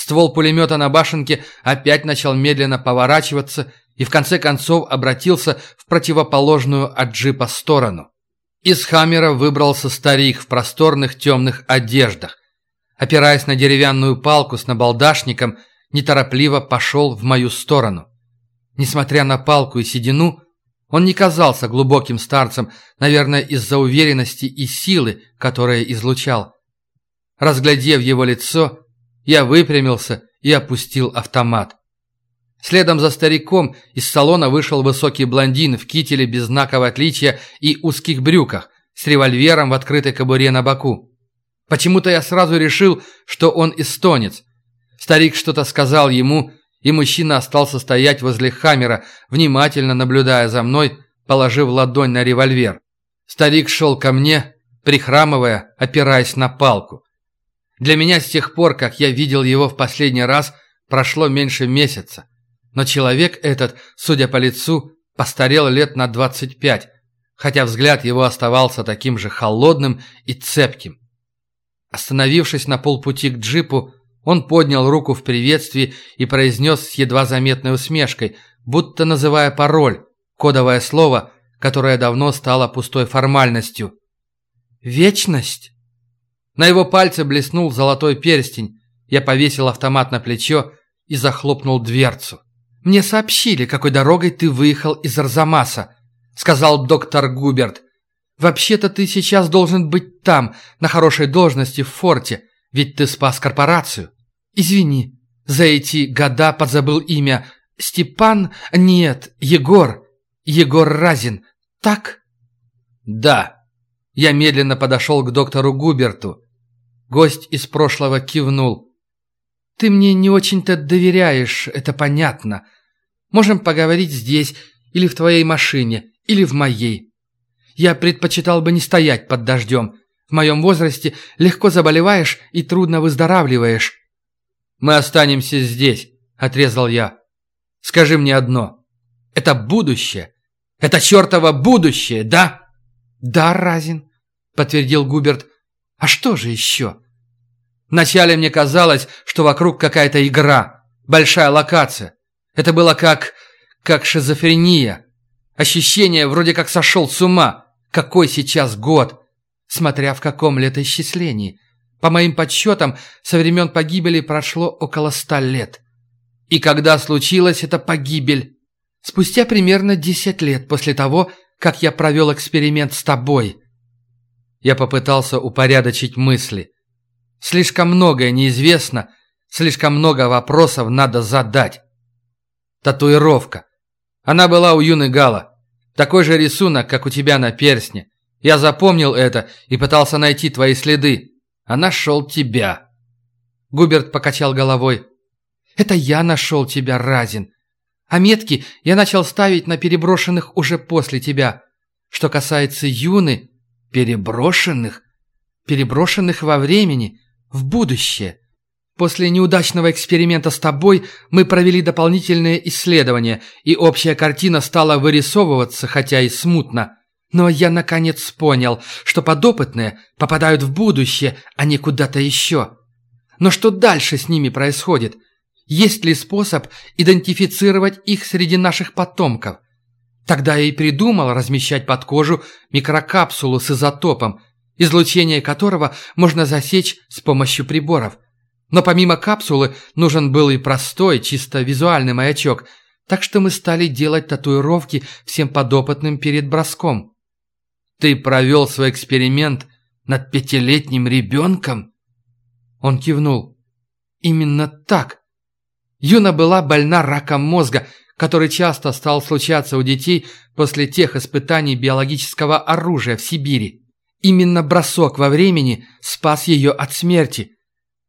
Ствол пулемета на башенке опять начал медленно поворачиваться и в конце концов обратился в противоположную от джипа сторону. Из Хаммера выбрался старик в просторных темных одеждах опираясь на деревянную палку с набалдашником, неторопливо пошел в мою сторону. Несмотря на палку и седину, он не казался глубоким старцем, наверное, из-за уверенности и силы, которые излучал. Разглядев его лицо, я выпрямился и опустил автомат. Следом за стариком из салона вышел высокий блондин в кителе без знаков отличия и узких брюках, с револьвером в открытой кобуре на боку. Почему-то я сразу решил, что он эстонец. Старик что-то сказал ему, и мужчина остался стоять возле Хаммера, внимательно наблюдая за мной, положив ладонь на револьвер. Старик шел ко мне, прихрамывая, опираясь на палку. Для меня с тех пор, как я видел его в последний раз, прошло меньше месяца. Но человек этот, судя по лицу, постарел лет на 25, хотя взгляд его оставался таким же холодным и цепким. Остановившись на полпути к джипу, он поднял руку в приветствии и произнес с едва заметной усмешкой, будто называя пароль, кодовое слово, которое давно стало пустой формальностью. «Вечность?» На его пальце блеснул золотой перстень. Я повесил автомат на плечо и захлопнул дверцу. «Мне сообщили, какой дорогой ты выехал из Арзамаса», — сказал доктор Губерт. «Вообще-то ты сейчас должен быть там, на хорошей должности в форте, ведь ты спас корпорацию. Извини, за эти года подзабыл имя. Степан? Нет, Егор. Егор Разин. Так?» «Да». Я медленно подошел к доктору Губерту. Гость из прошлого кивнул. Ты мне не очень-то доверяешь, это понятно. Можем поговорить здесь, или в твоей машине, или в моей. Я предпочитал бы не стоять под дождем. В моем возрасте легко заболеваешь и трудно выздоравливаешь. Мы останемся здесь, отрезал я. Скажи мне одно. Это будущее. Это чертово будущее, да? Да, Разин, подтвердил Губерт. А что же еще? Вначале мне казалось, что вокруг какая-то игра, большая локация. Это было как... как шизофрения. Ощущение, вроде как сошел с ума. Какой сейчас год? Смотря в каком летоисчислении. По моим подсчетам, со времен погибели прошло около ста лет. И когда случилась эта погибель? Спустя примерно десять лет после того, как я провел эксперимент с тобой. Я попытался упорядочить мысли. Слишком многое неизвестно, слишком много вопросов надо задать. Татуировка. Она была у юной Гала. Такой же рисунок, как у тебя на перстне. Я запомнил это и пытался найти твои следы. А нашел тебя. Губерт покачал головой. Это я нашел тебя, Разин. А метки я начал ставить на переброшенных уже после тебя. Что касается юны, переброшенных, переброшенных во времени, в будущее. После неудачного эксперимента с тобой мы провели дополнительные исследования, и общая картина стала вырисовываться, хотя и смутно. Но я наконец понял, что подопытные попадают в будущее, а не куда-то еще. Но что дальше с ними происходит? Есть ли способ идентифицировать их среди наших потомков? Тогда я и придумал размещать под кожу микрокапсулу с изотопом – излучение которого можно засечь с помощью приборов. Но помимо капсулы нужен был и простой, чисто визуальный маячок, так что мы стали делать татуировки всем подопытным перед броском. «Ты провел свой эксперимент над пятилетним ребенком?» Он кивнул. «Именно так. Юна была больна раком мозга, который часто стал случаться у детей после тех испытаний биологического оружия в Сибири. Именно бросок во времени спас ее от смерти.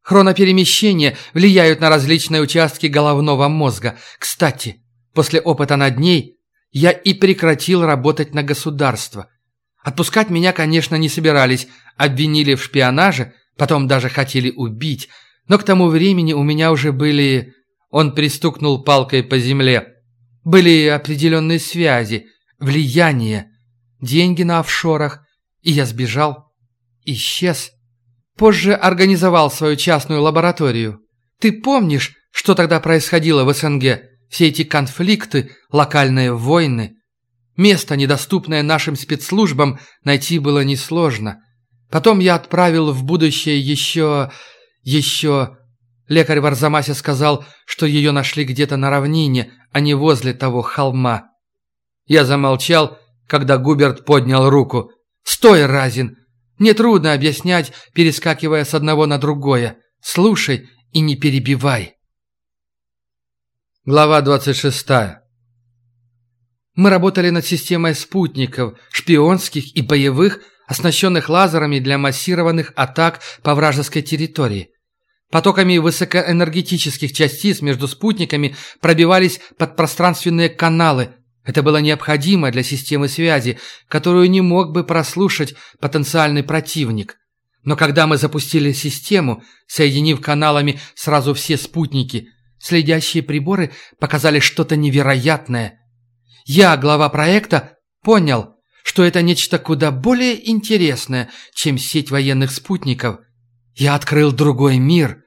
Хроноперемещения влияют на различные участки головного мозга. Кстати, после опыта над ней я и прекратил работать на государство. Отпускать меня, конечно, не собирались, обвинили в шпионаже, потом даже хотели убить, но к тому времени у меня уже были... Он пристукнул палкой по земле. Были определенные связи, влияние, деньги на офшорах, и я сбежал. Исчез. Позже организовал свою частную лабораторию. Ты помнишь, что тогда происходило в СНГ? Все эти конфликты, локальные войны. Место, недоступное нашим спецслужбам, найти было несложно. Потом я отправил в будущее еще... еще... Лекарь в Арзамасе сказал, что ее нашли где-то на равнине, а не возле того холма. Я замолчал, когда Губерт поднял руку. «Стой, Разин! Мне трудно объяснять, перескакивая с одного на другое. Слушай и не перебивай». Глава 26. Мы работали над системой спутников, шпионских и боевых, оснащенных лазерами для массированных атак по вражеской территории. Потоками высокоэнергетических частиц между спутниками пробивались подпространственные каналы, это было необходимо для системы связи, которую не мог бы прослушать потенциальный противник. Но когда мы запустили систему, соединив каналами сразу все спутники, следящие приборы показали что-то невероятное. Я, глава проекта, понял, что это нечто куда более интересное, чем сеть военных спутников. Я открыл другой мир.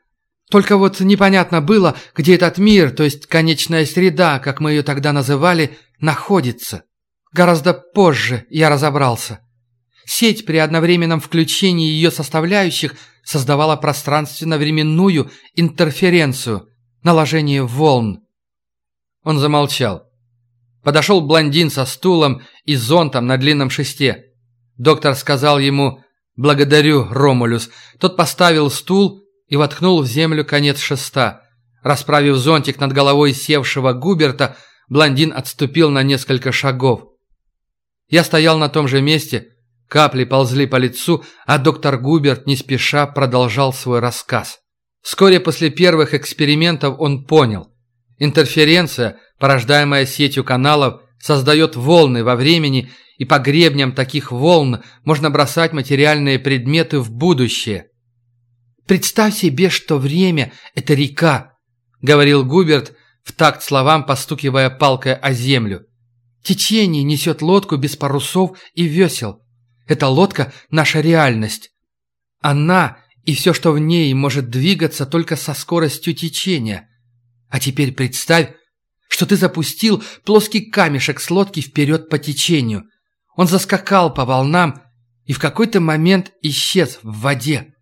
Только вот непонятно было, где этот мир, то есть конечная среда, как мы ее тогда называли, находится. Гораздо позже я разобрался. Сеть при одновременном включении ее составляющих создавала пространственно-временную интерференцию, наложение волн. Он замолчал. Подошел блондин со стулом и зонтом на длинном шесте. Доктор сказал ему «Благодарю, Ромулюс». Тот поставил стул и воткнул в землю конец шеста. Расправив зонтик над головой севшего Губерта, блондин отступил на несколько шагов. Я стоял на том же месте, Капли ползли по лицу, а доктор Губерт не спеша продолжал свой рассказ. Вскоре после первых экспериментов он понял. Интерференция, порождаемая сетью каналов, создает волны во времени, и по гребням таких волн можно бросать материальные предметы в будущее. «Представь себе, что время – это река», – говорил Губерт, в такт словам постукивая палкой о землю. «Течение несет лодку без парусов и весел. Эта лодка – наша реальность. Она и все, что в ней, может двигаться только со скоростью течения. А теперь представь, что ты запустил плоский камешек с лодки вперед по течению. Он заскакал по волнам и в какой-то момент исчез в воде.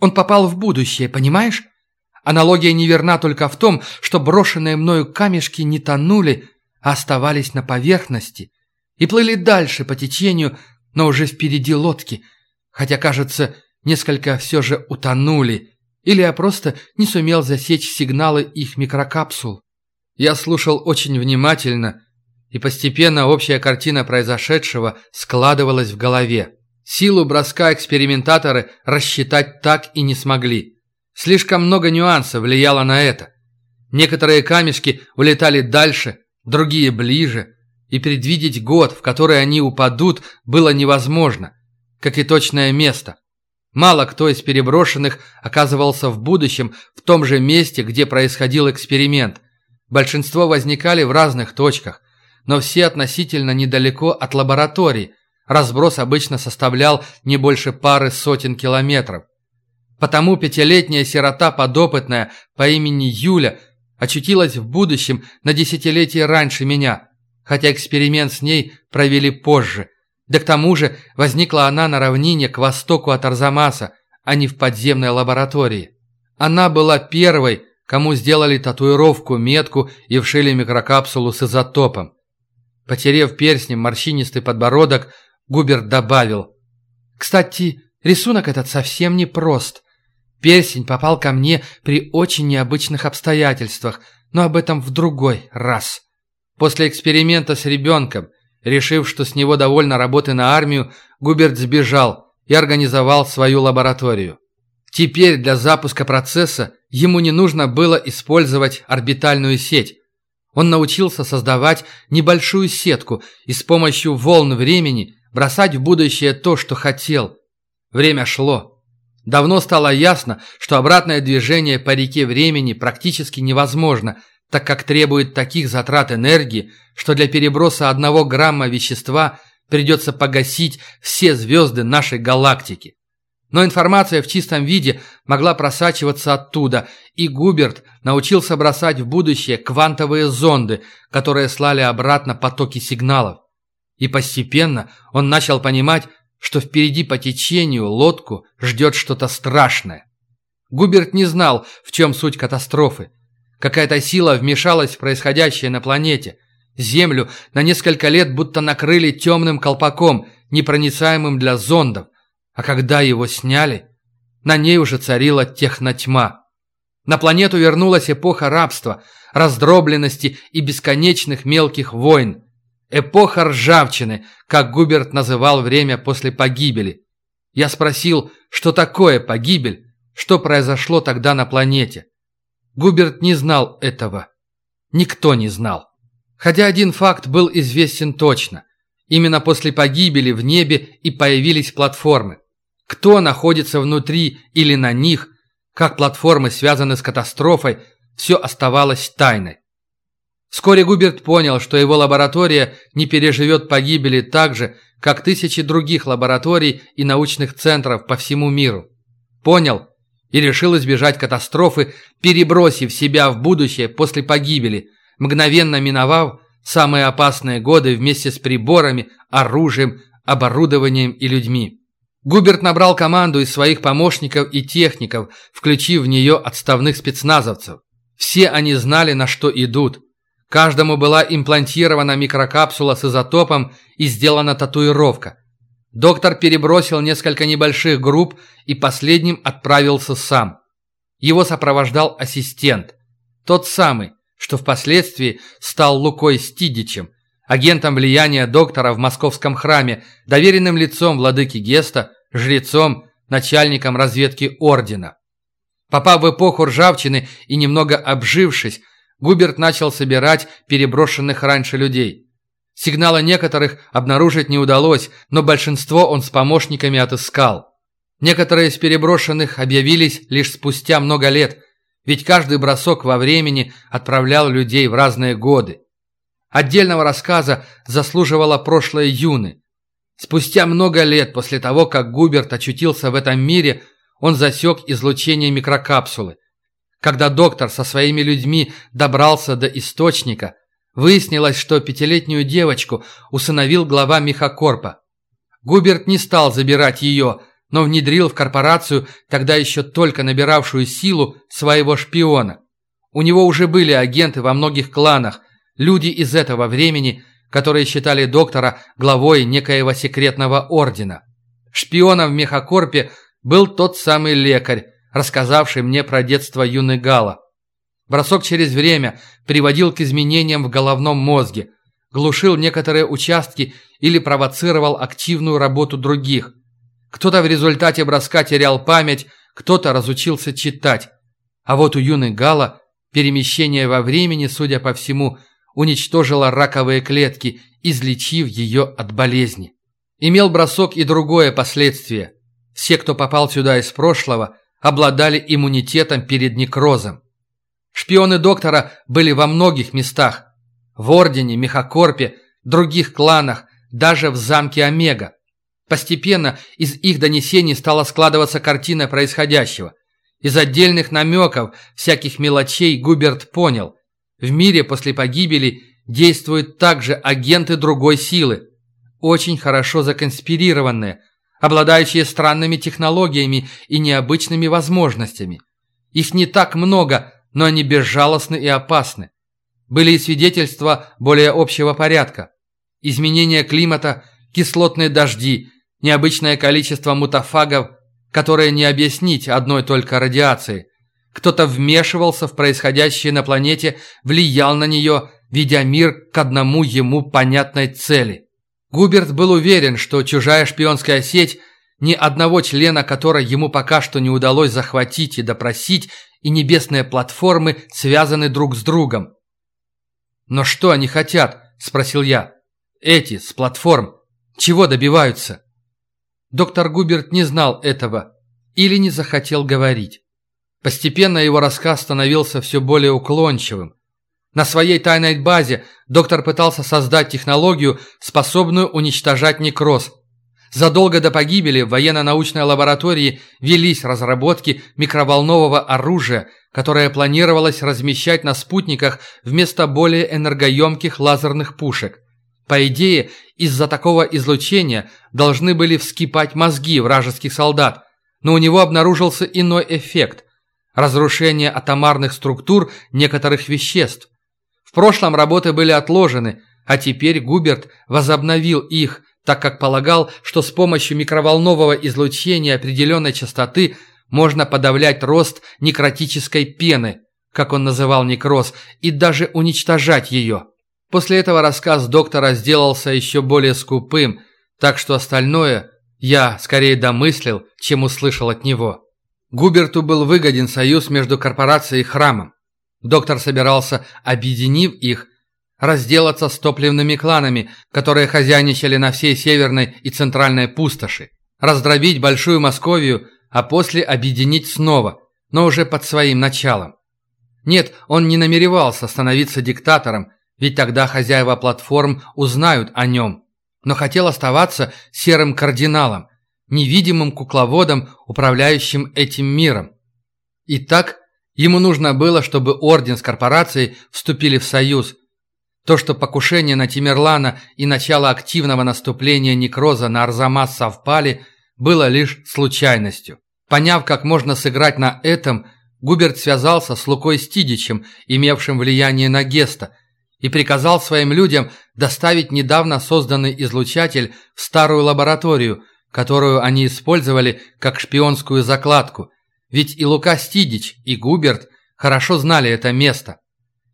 Он попал в будущее, понимаешь? Аналогия неверна только в том, что брошенные мною камешки не тонули, а оставались на поверхности и плыли дальше по течению но уже впереди лодки, хотя, кажется, несколько все же утонули, или я просто не сумел засечь сигналы их микрокапсул. Я слушал очень внимательно, и постепенно общая картина произошедшего складывалась в голове. Силу броска экспериментаторы рассчитать так и не смогли. Слишком много нюансов влияло на это. Некоторые камешки улетали дальше, другие ближе – и предвидеть год, в который они упадут, было невозможно, как и точное место. Мало кто из переброшенных оказывался в будущем в том же месте, где происходил эксперимент. Большинство возникали в разных точках, но все относительно недалеко от лабораторий. Разброс обычно составлял не больше пары сотен километров. Потому пятилетняя сирота подопытная по имени Юля очутилась в будущем на десятилетие раньше меня – хотя эксперимент с ней провели позже. Да к тому же возникла она на равнине к востоку от Арзамаса, а не в подземной лаборатории. Она была первой, кому сделали татуировку, метку и вшили микрокапсулу с изотопом. Потерев перстнем морщинистый подбородок, Губерт добавил. «Кстати, рисунок этот совсем не прост. Перстень попал ко мне при очень необычных обстоятельствах, но об этом в другой раз». После эксперимента с ребенком, решив, что с него довольно работы на армию, Губерт сбежал и организовал свою лабораторию. Теперь для запуска процесса ему не нужно было использовать орбитальную сеть. Он научился создавать небольшую сетку и с помощью волн времени бросать в будущее то, что хотел. Время шло. Давно стало ясно, что обратное движение по реке времени практически невозможно – так как требует таких затрат энергии, что для переброса одного грамма вещества придется погасить все звезды нашей галактики. Но информация в чистом виде могла просачиваться оттуда, и Губерт научился бросать в будущее квантовые зонды, которые слали обратно потоки сигналов. И постепенно он начал понимать, что впереди по течению лодку ждет что-то страшное. Губерт не знал, в чем суть катастрофы. Какая-то сила вмешалась в происходящее на планете. Землю на несколько лет будто накрыли темным колпаком, непроницаемым для зондов. А когда его сняли, на ней уже царила технотьма. На планету вернулась эпоха рабства, раздробленности и бесконечных мелких войн. Эпоха ржавчины, как Губерт называл время после погибели. Я спросил, что такое погибель, что произошло тогда на планете. Губерт не знал этого. Никто не знал. Хотя один факт был известен точно. Именно после погибели в небе и появились платформы. Кто находится внутри или на них, как платформы связаны с катастрофой, все оставалось тайной. Вскоре Губерт понял, что его лаборатория не переживет погибели так же, как тысячи других лабораторий и научных центров по всему миру. Понял и решил избежать катастрофы, перебросив себя в будущее после погибели, мгновенно миновав самые опасные годы вместе с приборами, оружием, оборудованием и людьми. Губерт набрал команду из своих помощников и техников, включив в нее отставных спецназовцев. Все они знали, на что идут. Каждому была имплантирована микрокапсула с изотопом и сделана татуировка. Доктор перебросил несколько небольших групп и последним отправился сам. Его сопровождал ассистент. Тот самый, что впоследствии стал Лукой Стидичем, агентом влияния доктора в московском храме, доверенным лицом владыки Геста, жрецом, начальником разведки ордена. Попав в эпоху ржавчины и немного обжившись, Губерт начал собирать переброшенных раньше людей. Сигнала некоторых обнаружить не удалось, но большинство он с помощниками отыскал. Некоторые из переброшенных объявились лишь спустя много лет, ведь каждый бросок во времени отправлял людей в разные годы. Отдельного рассказа заслуживало прошлое Юны. Спустя много лет после того, как Губерт очутился в этом мире, он засек излучение микрокапсулы. Когда доктор со своими людьми добрался до источника, выяснилось, что пятилетнюю девочку усыновил глава Мехакорпа. Губерт не стал забирать ее, но внедрил в корпорацию, тогда еще только набиравшую силу, своего шпиона. У него уже были агенты во многих кланах, люди из этого времени, которые считали доктора главой некоего секретного ордена. Шпионом в Мехакорпе был тот самый лекарь, рассказавший мне про детство юной Гала. Бросок через время приводил к изменениям в головном мозге, глушил некоторые участки или провоцировал активную работу других. Кто-то в результате броска терял память, кто-то разучился читать. А вот у юной Гала перемещение во времени, судя по всему, уничтожило раковые клетки, излечив ее от болезни. Имел бросок и другое последствие. Все, кто попал сюда из прошлого – обладали иммунитетом перед некрозом. Шпионы доктора были во многих местах. В Ордене, Мехакорпе, других кланах, даже в замке Омега. Постепенно из их донесений стала складываться картина происходящего. Из отдельных намеков, всяких мелочей Губерт понял. В мире после погибели действуют также агенты другой силы. Очень хорошо законспирированные, обладающие странными технологиями и необычными возможностями. Их не так много, но они безжалостны и опасны. Были и свидетельства более общего порядка. Изменение климата, кислотные дожди, необычное количество мутафагов, которые не объяснить одной только радиацией. Кто-то вмешивался в происходящее на планете, влиял на нее, видя мир к одному ему понятной цели. Губерт был уверен, что чужая шпионская сеть, ни одного члена которой ему пока что не удалось захватить и допросить, и небесные платформы связаны друг с другом. «Но что они хотят?» – спросил я. «Эти, с платформ. Чего добиваются?» Доктор Губерт не знал этого или не захотел говорить. Постепенно его рассказ становился все более уклончивым. На своей тайной базе доктор пытался создать технологию, способную уничтожать некроз. Задолго до погибели в военно-научной лаборатории велись разработки микроволнового оружия, которое планировалось размещать на спутниках вместо более энергоемких лазерных пушек. По идее, из-за такого излучения должны были вскипать мозги вражеских солдат, но у него обнаружился иной эффект – разрушение атомарных структур некоторых веществ. В прошлом работы были отложены, а теперь Губерт возобновил их, так как полагал, что с помощью микроволнового излучения определенной частоты можно подавлять рост некротической пены, как он называл некроз, и даже уничтожать ее. После этого рассказ доктора сделался еще более скупым, так что остальное я скорее домыслил, чем услышал от него. Губерту был выгоден союз между корпорацией и храмом. Доктор собирался, объединив их, разделаться с топливными кланами, которые хозяйничали на всей северной и центральной пустоши. Раздробить Большую Московию, а после объединить снова, но уже под своим началом. Нет, он не намеревался становиться диктатором, ведь тогда хозяева платформ узнают о нем, но хотел оставаться серым кардиналом, невидимым кукловодом, управляющим этим миром. Итак, ему нужно было, чтобы Орден с корпорацией вступили в союз. То, что покушение на Тимерлана и начало активного наступления Некроза на Арзамас совпали, было лишь случайностью. Поняв, как можно сыграть на этом, Губерт связался с Лукой Стидичем, имевшим влияние на Геста, и приказал своим людям доставить недавно созданный излучатель в старую лабораторию, которую они использовали как шпионскую закладку. Ведь и Лука Стидич, и Губерт хорошо знали это место.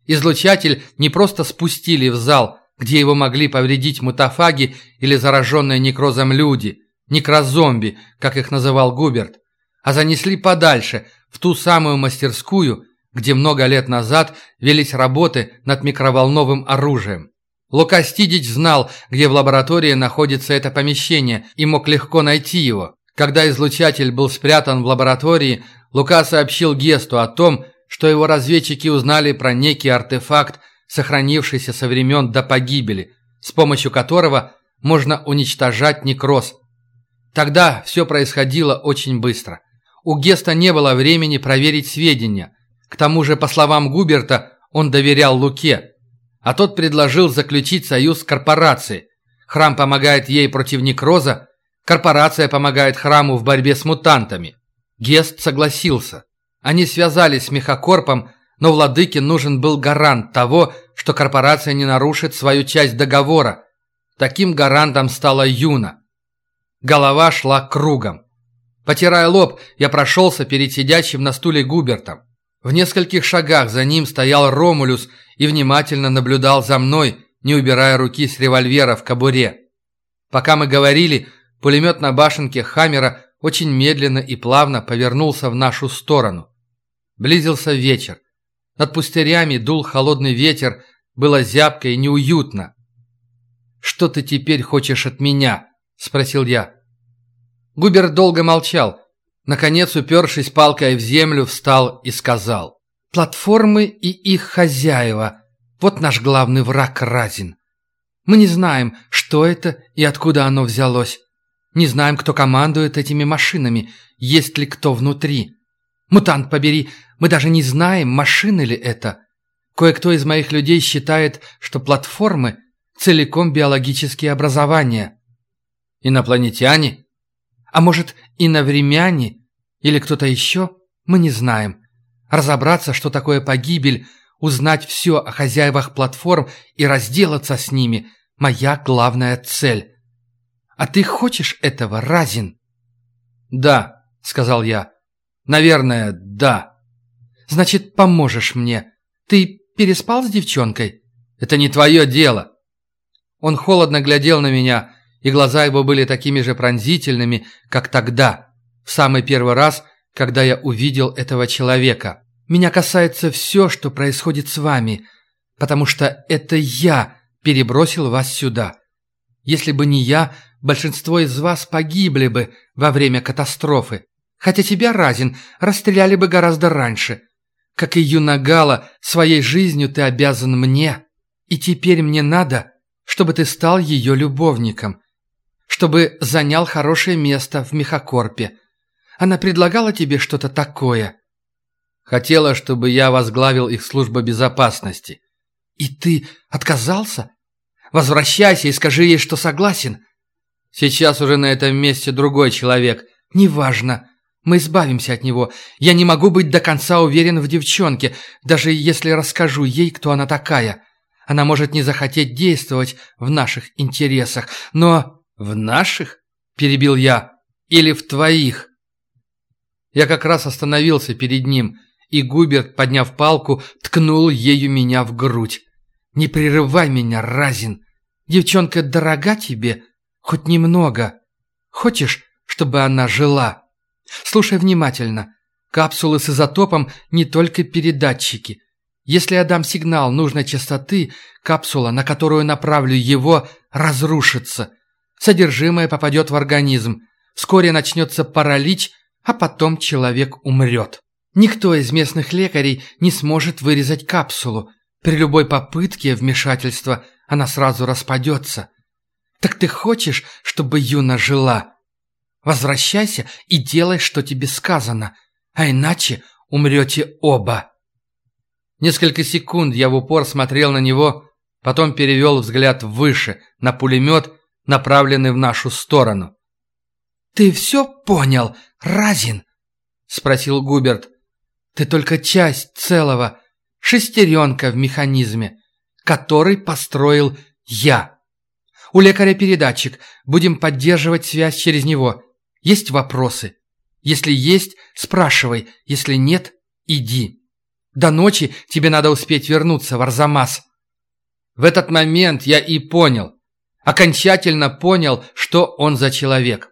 Излучатель не просто спустили в зал, где его могли повредить мутафаги или зараженные некрозом люди, некрозомби, как их называл Губерт, а занесли подальше, в ту самую мастерскую, где много лет назад велись работы над микроволновым оружием. Лука Стидич знал, где в лаборатории находится это помещение, и мог легко найти его. Когда излучатель был спрятан в лаборатории, Лука сообщил Гесту о том, что его разведчики узнали про некий артефакт, сохранившийся со времен до погибели, с помощью которого можно уничтожать некроз. Тогда все происходило очень быстро. У Геста не было времени проверить сведения. К тому же, по словам Губерта, он доверял Луке. А тот предложил заключить союз с корпорацией. Храм помогает ей против некроза, корпорация помогает храму в борьбе с мутантами. Гест согласился. Они связались с Мехакорпом, но владыке нужен был гарант того, что корпорация не нарушит свою часть договора. Таким гарантом стала Юна. Голова шла кругом. Потирая лоб, я прошелся перед сидящим на стуле Губертом. В нескольких шагах за ним стоял Ромулюс и внимательно наблюдал за мной, не убирая руки с револьвера в кобуре. Пока мы говорили, пулемет на башенке Хаммера очень медленно и плавно повернулся в нашу сторону. Близился вечер. Над пустырями дул холодный ветер, было зябко и неуютно. «Что ты теперь хочешь от меня?» – спросил я. Губер долго молчал, Наконец, упершись палкой в землю, встал и сказал. «Платформы и их хозяева. Вот наш главный враг Разин. Мы не знаем, что это и откуда оно взялось. Не знаем, кто командует этими машинами, есть ли кто внутри. Мутант побери, мы даже не знаем, машины ли это. Кое-кто из моих людей считает, что платформы – целиком биологические образования». «Инопланетяне?» А может, и на времяне или кто-то еще, мы не знаем. Разобраться, что такое погибель, узнать все о хозяевах платформ и разделаться с ними – моя главная цель. А ты хочешь этого, Разин? «Да», – сказал я. «Наверное, да». «Значит, поможешь мне. Ты переспал с девчонкой?» «Это не твое дело». Он холодно глядел на меня, и глаза его были такими же пронзительными, как тогда, в самый первый раз, когда я увидел этого человека. Меня касается все, что происходит с вами, потому что это я перебросил вас сюда. Если бы не я, большинство из вас погибли бы во время катастрофы. Хотя тебя, Разин, расстреляли бы гораздо раньше. Как и Юнагала, своей жизнью ты обязан мне. И теперь мне надо, чтобы ты стал ее любовником чтобы занял хорошее место в мехокорпе. Она предлагала тебе что-то такое?» «Хотела, чтобы я возглавил их службу безопасности». «И ты отказался? Возвращайся и скажи ей, что согласен». «Сейчас уже на этом месте другой человек». «Неважно. Мы избавимся от него. Я не могу быть до конца уверен в девчонке, даже если расскажу ей, кто она такая. Она может не захотеть действовать в наших интересах, но «В наших?» – перебил я. «Или в твоих?» Я как раз остановился перед ним, и Губерт, подняв палку, ткнул ею меня в грудь. «Не прерывай меня, Разин! Девчонка дорога тебе? Хоть немного. Хочешь, чтобы она жила? Слушай внимательно. Капсулы с изотопом не только передатчики. Если я дам сигнал нужной частоты, капсула, на которую направлю его, разрушится. Содержимое попадет в организм. Вскоре начнется паралич, а потом человек умрет. Никто из местных лекарей не сможет вырезать капсулу. При любой попытке вмешательства она сразу распадется. Так ты хочешь, чтобы Юна жила? Возвращайся и делай, что тебе сказано, а иначе умрете оба. Несколько секунд я в упор смотрел на него, потом перевел взгляд выше, на пулемет, направленный в нашу сторону. «Ты все понял, Разин?» — спросил Губерт. «Ты только часть целого, шестеренка в механизме, который построил я. У лекаря передатчик, будем поддерживать связь через него. Есть вопросы? Если есть, спрашивай, если нет, иди. До ночи тебе надо успеть вернуться в Арзамас». В этот момент я и понял, окончательно понял, что он за человек.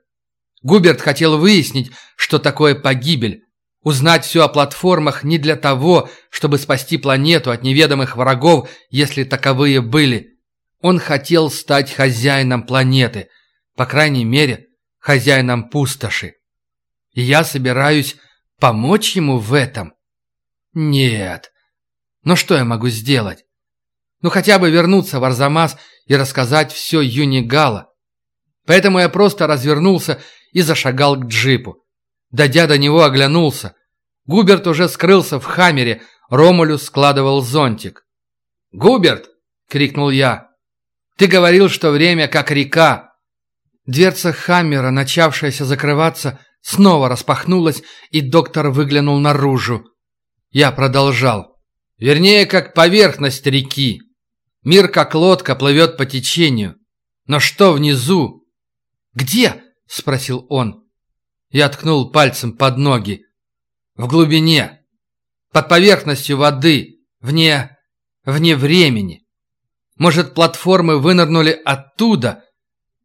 Губерт хотел выяснить, что такое погибель, узнать все о платформах не для того, чтобы спасти планету от неведомых врагов, если таковые были. Он хотел стать хозяином планеты, по крайней мере, хозяином пустоши. И я собираюсь помочь ему в этом. Нет. Но что я могу сделать? Ну хотя бы вернуться в Арзамас и рассказать все Юни Гала. Поэтому я просто развернулся и зашагал к джипу. Дойдя до него, оглянулся. Губерт уже скрылся в хаммере, Ромулюс складывал зонтик. «Губерт!» — крикнул я. «Ты говорил, что время как река!» Дверца хаммера, начавшаяся закрываться, снова распахнулась, и доктор выглянул наружу. Я продолжал. «Вернее, как поверхность реки. Мир, как лодка, плывет по течению. Но что внизу?» «Где?» – спросил он. Я ткнул пальцем под ноги. «В глубине. Под поверхностью воды. Вне... вне времени. Может, платформы вынырнули оттуда?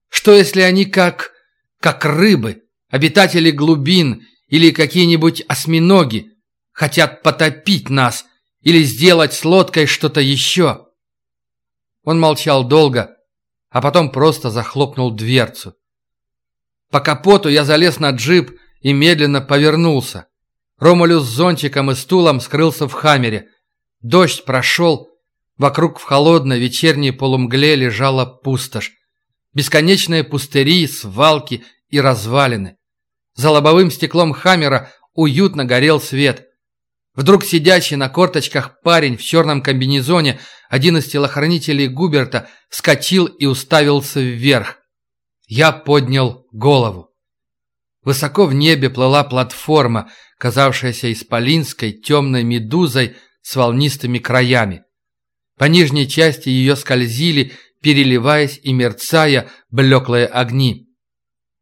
Что, если они как... как рыбы, обитатели глубин или какие-нибудь осьминоги, хотят потопить нас или сделать с лодкой что-то еще?» Он молчал долго, а потом просто захлопнул дверцу. По капоту я залез на джип и медленно повернулся. Ромулюс с зонтиком и стулом скрылся в хаммере. Дождь прошел. Вокруг в холодной вечерней полумгле лежала пустошь. Бесконечные пустыри, свалки и развалины. За лобовым стеклом хаммера уютно горел свет. Вдруг сидящий на корточках парень в черном комбинезоне, один из телохранителей Губерта, вскочил и уставился вверх. Я поднял голову. Высоко в небе плыла платформа, казавшаяся исполинской темной медузой с волнистыми краями. По нижней части ее скользили, переливаясь и мерцая, блеклые огни.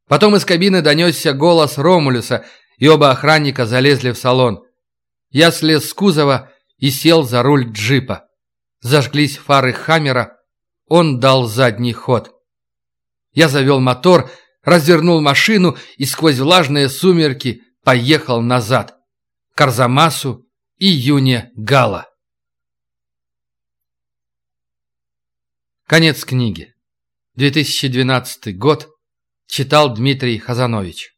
Потом из кабины донесся голос Ромулюса, и оба охранника залезли в салон. Я слез с кузова и сел за руль джипа. Зажглись фары Хаммера, он дал задний ход. Я завел мотор, развернул машину и сквозь влажные сумерки поехал назад. К Арзамасу и Юне Гала. Конец книги. 2012 год. Читал Дмитрий Хазанович.